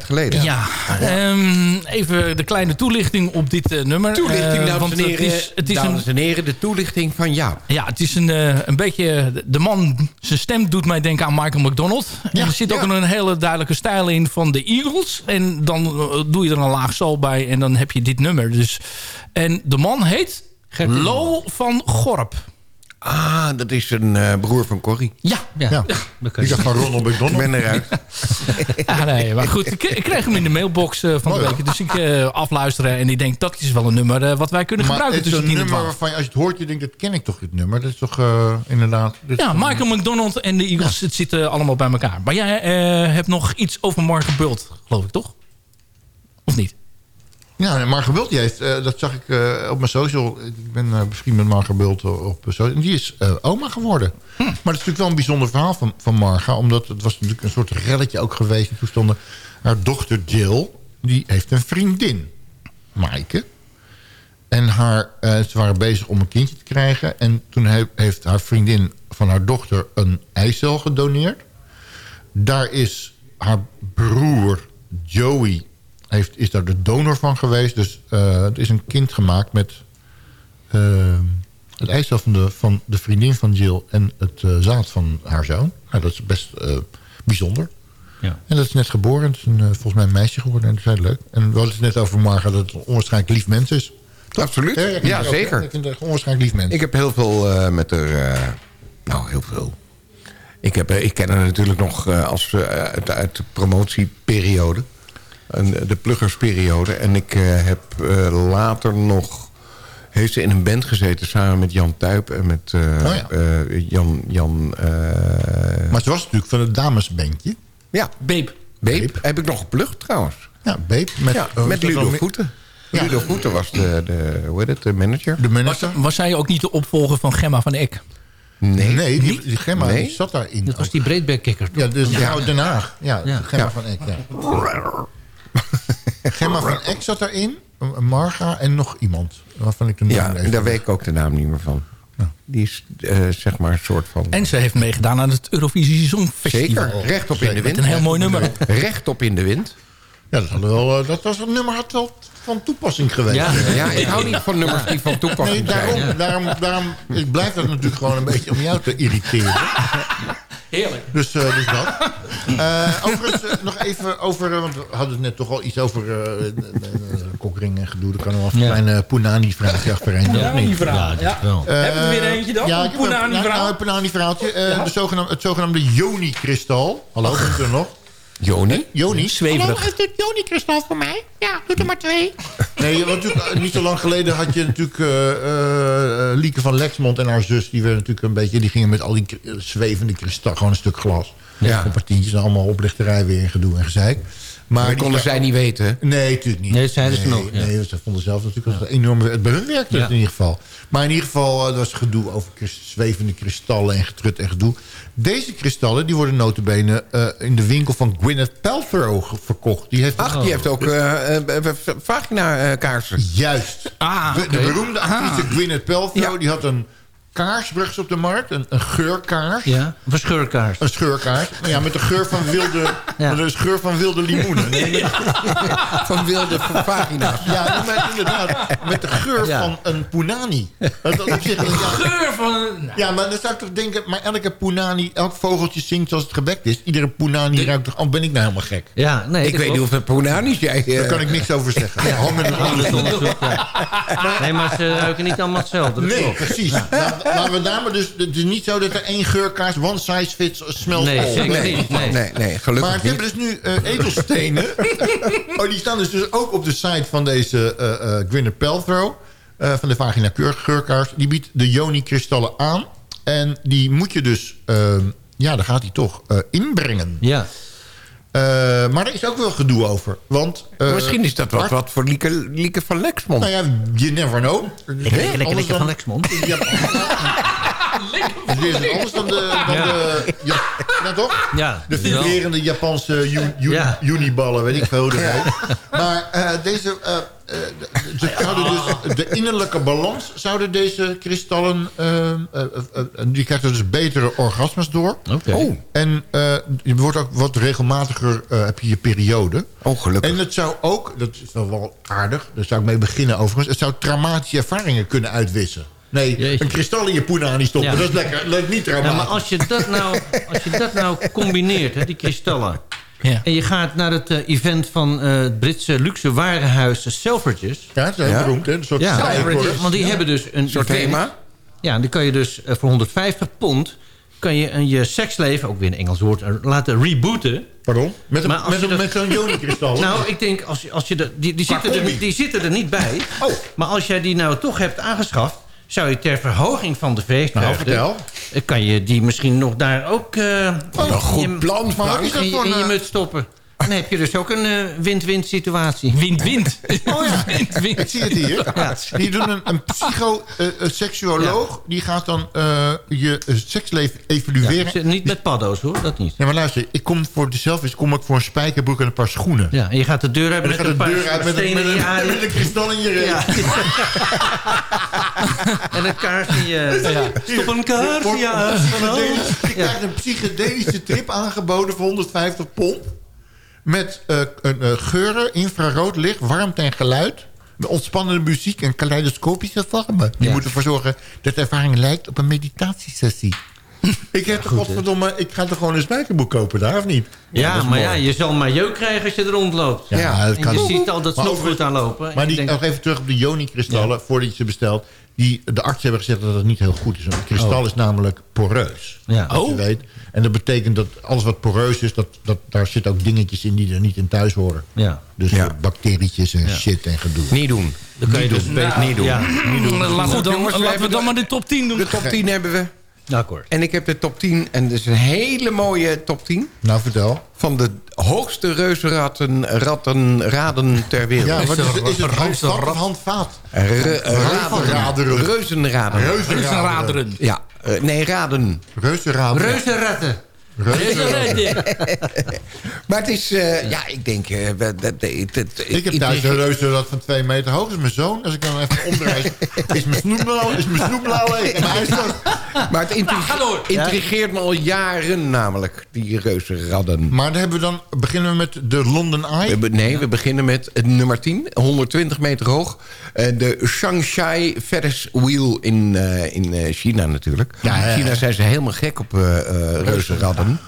geleden. Ja, ah, ehm, even de kleine toelichting op dit eh, nummer. Toelichting, eh, dames, want heren, het is, het is en heren, de toelichting van jou Ja, het is een, eh, een beetje... De man, zijn stem doet mij denken aan Michael McDonald. Ja, er zit ook een hele duidelijke stijl in van de Eagles. En dan doe je er een laag zo bij en dan heb je dit nummer. Dus, en de man heet... Gert van Gorp. Ah, dat is een eh, broer van Corrie. Ja, ja. Ja. Ik dacht van Ronald Ik McDonald. ben eruit. Ja, nee, maar goed, ik, ik kreeg hem in de mailbox eh, van de week. Dus ik eh, afluisteren en ik denk, dat is wel een nummer wat wij kunnen Maar gebruiken het is tussen een 10 en nummer 12. waarvan je, als je het hoort, je denkt, dat ken ik toch, dit nummer. Dat is toch eh, inderdaad... is Ja, een- Michael McDonald en de Eagles, het zitten allemaal bij elkaar. Maar jij eh, hebt nog iets over Mark Bult, geloof ik, toch? Of niet? Ja, Marga Bult, die heeft, eh, dat zag ik eh, op mijn social. Ik ben eh, bevriend met Marga Bult op social. En die is oma geworden. Maar dat is natuurlijk wel een bijzonder verhaal van, van Marga. Omdat het was natuurlijk een soort relletje ook geweest. En toen stonden haar dochter Jill, die heeft een vriendin. Maaike. En haar, ze waren bezig om een kindje te krijgen. En toen he- heeft haar vriendin van haar dochter een eicel gedoneerd. Daar is haar broer Joey heeft, is daar de donor van geweest. Dus eh, het is een kind gemaakt met eh, het eicel van de, van de vriendin van Jill... en het eh, zaad van haar zoon. Nou, dat is best eh, bijzonder. Ja. En dat is net geboren. Het is een, volgens mij een meisje geworden. En dat is heel leuk. En we hadden het net over Marga dat het een onwaarschijnlijk lief mens is. Absoluut. Ja, hè? zeker. Ik vind het een onwaarschijnlijk lief mens. Ik heb heel veel eh, met haar... eh, nou, heel veel. Ik, heb, ik ken haar natuurlijk nog eh, als, uit, uit de promotieperiode. En, de pluggersperiode. En ik eh, heb eh, later nog... Heeft ze in een band gezeten samen met Jan Tuip en met eh, Oh ja. eh, Jan... Jan eh, Maar ze was natuurlijk van het damesbandje. ja, Beep. Beep. Heb ik nog geplukt trouwens. Ja, Beep. Met, ja, met Ludo Voeten. Ja. Ludo Voeten was de, de, hoe heet het, de manager. De Was, manager. was zij ook niet de opvolger van Gemma van Eck? Nee. Nee, die, die Gemma Nee. die zat daarin. Dat was ook. die breedbekkikker. Ja, dus ja. Den Haag. Ja, Ja. Gemma Ja. van Eck. Gemma van Eck zat daarin. Marga en nog iemand. Waarvan ik de naam Ja, daar weet ik ook de naam niet meer van. Die is eh, zeg maar een soort van... En ze heeft meegedaan aan het Eurovisie Songfestival. Zeker, rechtop in de Met wind. een heel mooi nummer. Rechtop in de wind. Ja, dat, wel, eh, dat was een nummer had wel van toepassing geweest. Ja. Ja, ik hou niet van nummers die van toepassing Nee, daarom, zijn. daarom, daarom ik blijf dat natuurlijk gewoon een beetje om jou te irriteren. Heerlijk. Dus, eh, dus dat. Eh, overigens, eh, nog even over... want we hadden het net toch al iets over uh, kokring en gedoe. Er kan er wel een Ja. kleine Punani-vraagje achterheen. Ja. Ja, Hebben we er weer eentje dan? Ja, Een nou. Eh, de zogenaamde, het zogenaamde Joni-kristal. Hallo, er nog? Joni? Joni? Zweverig. Hallo, u het Joni-kristal voor mij? Ja, doe er maar twee. Nee, want natuurlijk, eh, niet zo lang geleden had je natuurlijk eh, eh, Lieke van Lexmond en haar zus. Die werden natuurlijk een beetje, die gingen met al die zwevende kristal, gewoon een stuk glas. Ja. Een partietjes, allemaal oplichterij weer in gedoe en gezeik. Maar Dat die konden zij niet weten. Nee, natuurlijk niet. Nee, dat zeiden ze nee, nog, ja. Nee, ze vonden zelf natuurlijk dat het enorm... Het bij hun werkte het Ja. in ieder geval. Maar in ieder geval, eh, er was gedoe over zwevende kristallen en getrut en gedoe. Deze kristallen die worden notabene eh in de winkel van Gwyneth Paltrow verkocht. Die heeft Ach, die heeft ook eh, eh, eh, vagina-kaarsen. Juist. Ah, De, beroemde actrice Gwyneth Paltrow, Ja. die had een kaars bracht ze op de markt. Een, een geurkaars. Ja, een verscheurkaars. Een scheurkaars. Nou ja, met de geur van wilde, Ja. met de geur van wilde limoenen. Nee, met- Van wilde vagina's. ja, maar inderdaad. Met de geur Ja. van een punani. Dat, dat op zich, ja, Geur van... ja, maar dan zou ik toch denken... Maar elke punani, elk vogeltje zingt zoals het gebekt is. Iedere punani ruikt toch... Oh, ben ik nou helemaal gek? Ja, nee. Ik weet niet het Punani's jij... eh, Daar kan ik niks over zeggen. Ja. Hang onderzoek, ja. Nee, maar ze ruiken niet allemaal hetzelfde. Nee, klopt. precies. Nou, laten we daar maar dus... Het is niet zo dat er één geurkaars, one size fits, smelt Nee, all. zeker nee, niet. Nee. nee, nee, gelukkig Maar ik heb dus nu eh, edelstenen. oh, die staan dus, dus ook op de site van deze eh eh Gwyneth Paltrow. eh, van de Vagina Keur- Geurkaars. Die biedt de Joni-kristallen aan. En die moet je dus... eh, ja, daar gaat hij toch eh, inbrengen. Ja. Eh, maar er is ook wel gedoe over. Want, eh, Misschien is dat wat, Bart- wat voor Lieke, Lieke van Lexmond. Nou ja, you never know. Lekker dan- van Lexmond. Ja. Het is weer anders dan de... Dan de ja, nou toch? Ja, De vibrerende Japanse ju- ju- Ja. uniballen, weet ik veel hoe. Maar eh, deze... eh, eh, ze zouden dus de innerlijke balans zouden deze kristallen... die krijgen dus betere orgasmes door. Oké. Oh, En eh, je wordt ook wat regelmatiger, eh, heb je je periode. oh, gelukkig. En het zou ook, dat is wel, wel aardig, daar zou ik mee beginnen overigens... het zou traumatische ervaringen kunnen uitwissen. Nee, Jeetje. een kristal in je poena niet stoppen, Ja. dat is lekker, leuk niet Ja, traumatisch. maar als je dat nou, als je dat nou combineert, hè, die kristallen... En je gaat naar het eh, event van eh, het Britse luxe warenhuis Selfridges. Ja, dat is heel beroemd, hè? Een soort ja, Selfridges. want die Ja. hebben dus een soort thema. Ja, dan kan je dus eh, voor 150 pond... kan je een, je seksleven, ook weer een Engels woord, laten rebooten. Pardon? Met een- Maar met een- met zo'n ionienkristal? Nou, ik denk, als, als je de, die, die, zitten er, die zitten er niet bij. Oh. Maar als jij die nou toch hebt aangeschaft... zou je ter verhoging van de feestvreugde... Nou, vertel. kan je die misschien nog daar ook... eh Wat een goed plan, je- Is dat in, je- voor in je een, muts stoppen. Dan heb je dus ook een eh, win-win situatie. Wind-wind. Oh ja. Wind-wind. Ik zie het hier. Die doen een, een psychoseksuoloog. Die gaat dan eh, je eh, seksleven evalueren. Ja, niet met paddo's hoor, dat niet. Ja, maar luister, ik kom voor de selfies kom ik voor een spijkerbroek en een paar schoenen. Ja, en je gaat de deur uit En met een de paar deur uit met een, stenen met in je een, aarde. met een kristal in je reet. Ja. en een kaars in je... Stop een kaars in je krijgt een psychedelische trip aangeboden voor 150 pond. Met eh, een, eh, geuren, infrarood licht, warmte en geluid. Met ontspannende muziek en kaleidoscopische vormen. Die Ja. moeten ervoor zorgen dat de ervaring lijkt op een meditatiesessie. ik, heb toch godverdomme, ik ga toch gewoon een spijkerboek kopen daar, of niet? Ja, maar mooi. ja, je zal maar jeuk krijgen als je er rondloopt. Ja, dat en kan je ziet al dat snoepgoed aanlopen. Maar Ik die, denk- nog even terug op de Joni-kristallen, voordat je ze bestelt. Die, de artsen hebben gezegd dat het niet heel goed is. Want een kristal Oh. is namelijk poreus. Ja. Als je Oh. weet. En dat betekent dat alles wat poreus is, dat, dat, daar zitten ook dingetjes in die er niet in thuis horen. Ja. Dus bacterietjes en shit en gedoe. Niet doen. Dan kan je Niet dus doen. beter niet doen. Ja. Niet doen. Laten we Goed, dan, jongens, we laten we hebben dan de- maar de top 10 doen. De top 10 hebben we. Akkoord. En ik heb de top 10. En dat is een hele mooie top 10. Nou, vertel. Van de hoogste reuzenratten ratten, raden ter wereld. Ja, wat is, het- is het handvat of handvaat? Re- raden. Raderen. Reuzenraden. Reuzenraderen. Ja, nee, raden. Reuzenraden. Reuzenratten. Reuzenraden. Maar het is, eh, ja, ik denk... eh, we- dat- het- het- Ik heb thuis een reuzenrad van twee meter hoog. Dat is mijn zoon. Als ik dan even omdraai, is mijn snoepblauw, is mijn snoepblauw leeg. Maar het door. intrigeert me al jaren namelijk, die reuzenradden. Maar dan hebben we dan, beginnen we met de London We Eye. hebben- nee, we beginnen met het nummer 10, 120 meter hoog. Eh, de Shanghai Ferris Wheel in, in China natuurlijk. Ja. In China zijn ze helemaal gek op eh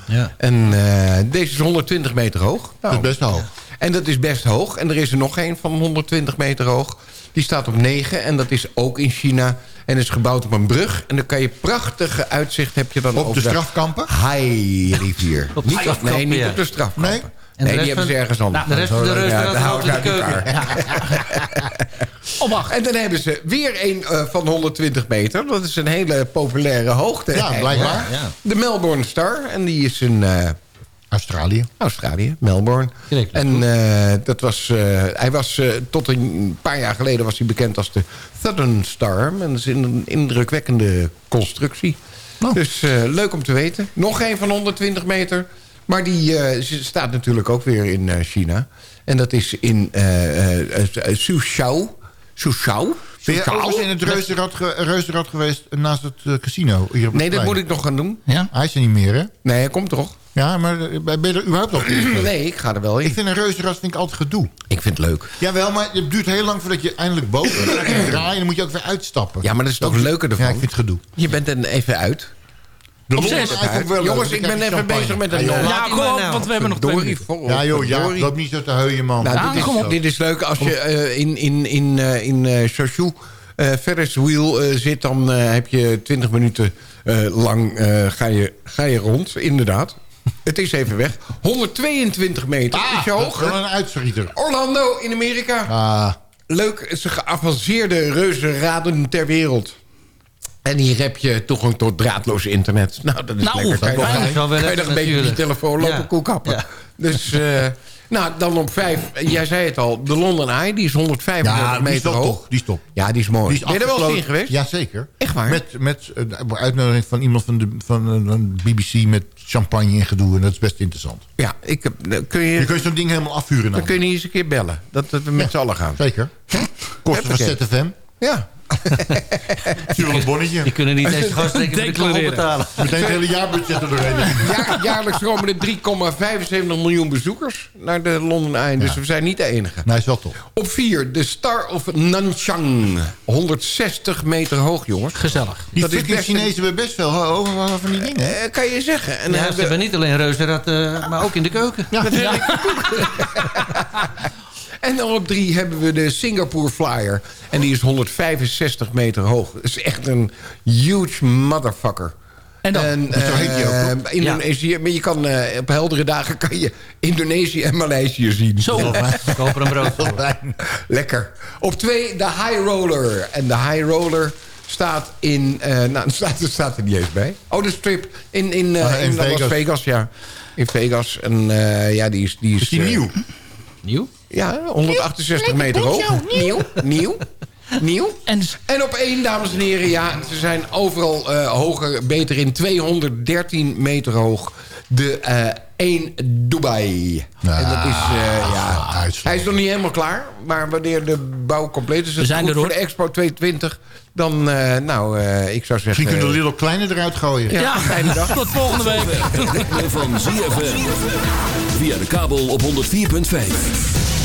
Ja. En eh, deze is 120 meter hoog. Dat is best hoog. En dat is best hoog. En er is er nog een van 120 meter hoog. Die staat op 9 en dat is ook in China. En is gebouwd op een brug. En dan kan je prachtige uitzicht heb je dan Op over de strafkampen? Hai-rivier. Op de Niet, strafkampen, nee, niet op de strafkampen. Nee? En Nee, die hebben ze ergens anders. Nou, de rest van de in ze de uit keuken. Oh. En dan hebben ze weer een eh, van 120 meter. Dat is een hele populaire hoogte. Ja, blijkbaar. Ja. De Melbourne Star. En die is in eh, Australië. Australië, Melbourne. Dat En eh, dat was, eh, hij was eh, tot een paar jaar geleden was hij bekend als de Southern Star. En dat is een indrukwekkende constructie. Dus eh, leuk om te weten. Nog een van 120 meter. Maar die eh, staat natuurlijk ook weer in eh, China. En dat is in eh Suzhou. Suzhou? Ben je ook in het reuzenrad, ge- reuzenrad geweest naast het casino? Hier op Nee, dat moet ik nog gaan doen. Ja? Hij is er niet meer, hè? Nee, hij komt toch? Ja, maar ben je er überhaupt nog in? Nee, ik ga er wel in. Ik vind een reuzenrad vind ik altijd gedoe. Ik vind het leuk. Jawel, maar het duurt heel lang voordat je eindelijk boven bent. Dan ga je draaien en dan moet je ook weer uitstappen. Ja, maar dat is toch leuker ervan? Ja, ik vind het gedoe. Je bent er even uit. De Op zes. Jongens, ik ben even bezig met een... Ja, eh, kom want we hebben nog twee Ja, joh, ja, loop niet zo te heuien, man. Nou, Ja, dit, is, kom op. dit is leuk. Als je eh, in, in, in, eh, in eh eh, Ferris wheel zit... dan heb je 20 minuten eh, lang eh, ga, je, ga je rond, inderdaad. Het is even weg. 122 meter Ah, is je dat hoog. is wel een uitschieter. Orlando in Amerika. Ah, Leuk, een geavanceerde reuzenraden ter wereld. En hier heb je toegang tot draadloos internet. Nou, dat is Nou, lekker. Kan je, nog- is wel nog een beetje op je telefoon lopen Ja. koekappen. Ja. Dus, eh, nou, dan op vijf. Jij zei het al, de London Eye, die is 135 ja, die meter is toch hoog. top. Die is top. Ja, die is mooi. Die is ben je er wel eens in geweest? Jazeker. Echt waar? Met, met eh, uitnodiging van iemand van de van, eh, BBC met champagne en gedoe. En dat is best interessant. Ja, ik heb, dan kun je, Je kunt zo'n ding helemaal afvuren. dan Dan. kun je eens een keer bellen. Dat, dat we met Ja. z'n allen gaan. Zeker. Kosten van. ZFM. Ja. Stuur een bonnetje. Die kunnen niet eens gasrekening met de klomp betalen. Meteen het hele jaarbudget er doorheen. Ja, jaarlijks komen er 3,75 miljoen bezoekers naar de London Eye. Dus we zijn niet de enige. Nee, is wel top. Op 4, de Star of Nanchang. 160 meter hoog, jongens. Gezellig. Die Dat is best Chinezen hebben best veel over van die dingen. hè? Eh, kan je zeggen. En Ja, ze hebben- hebben niet alleen reuzenrad, eh, maar ook in de keuken. Ja, En dan op drie hebben we de Singapore Flyer. En die is 165 meter hoog. Dat is echt een huge motherfucker. En dan? En, Zo heet die ook, eh, toch? Indonesië, maar je kan eh, op heldere dagen kan je Indonesië en Maleisië zien. Zo. Koper een brood voor. Lekker. Op twee de High Roller. En de High Roller staat in... eh, nou, staat, staat er niet eens bij. Oh, de strip in, in, eh, Ah, in in Las Vegas. Vegas. ja. In Vegas. En eh, ja, die is... Die is, Is die nieuw? Nieuw? Ja, 168 meter hoog. Nieuw, nieuw, nieuw. En En op één, dames en heren, ja, ze zijn overal eh, hoger, beter in. 213 meter hoog. De eh 1 Dubai. en dat is, eh, ja, hij is nog niet helemaal klaar. Maar wanneer de bouw compleet is, We het zijn goed er, voor de Expo 220. Dan, eh, nou, eh, ik zou zeggen... Misschien kunnen we Little Kleine eruit gooien. Ja, Ja, fijne dag. tot volgende week. Van ZFM. Via de kabel op 104.5.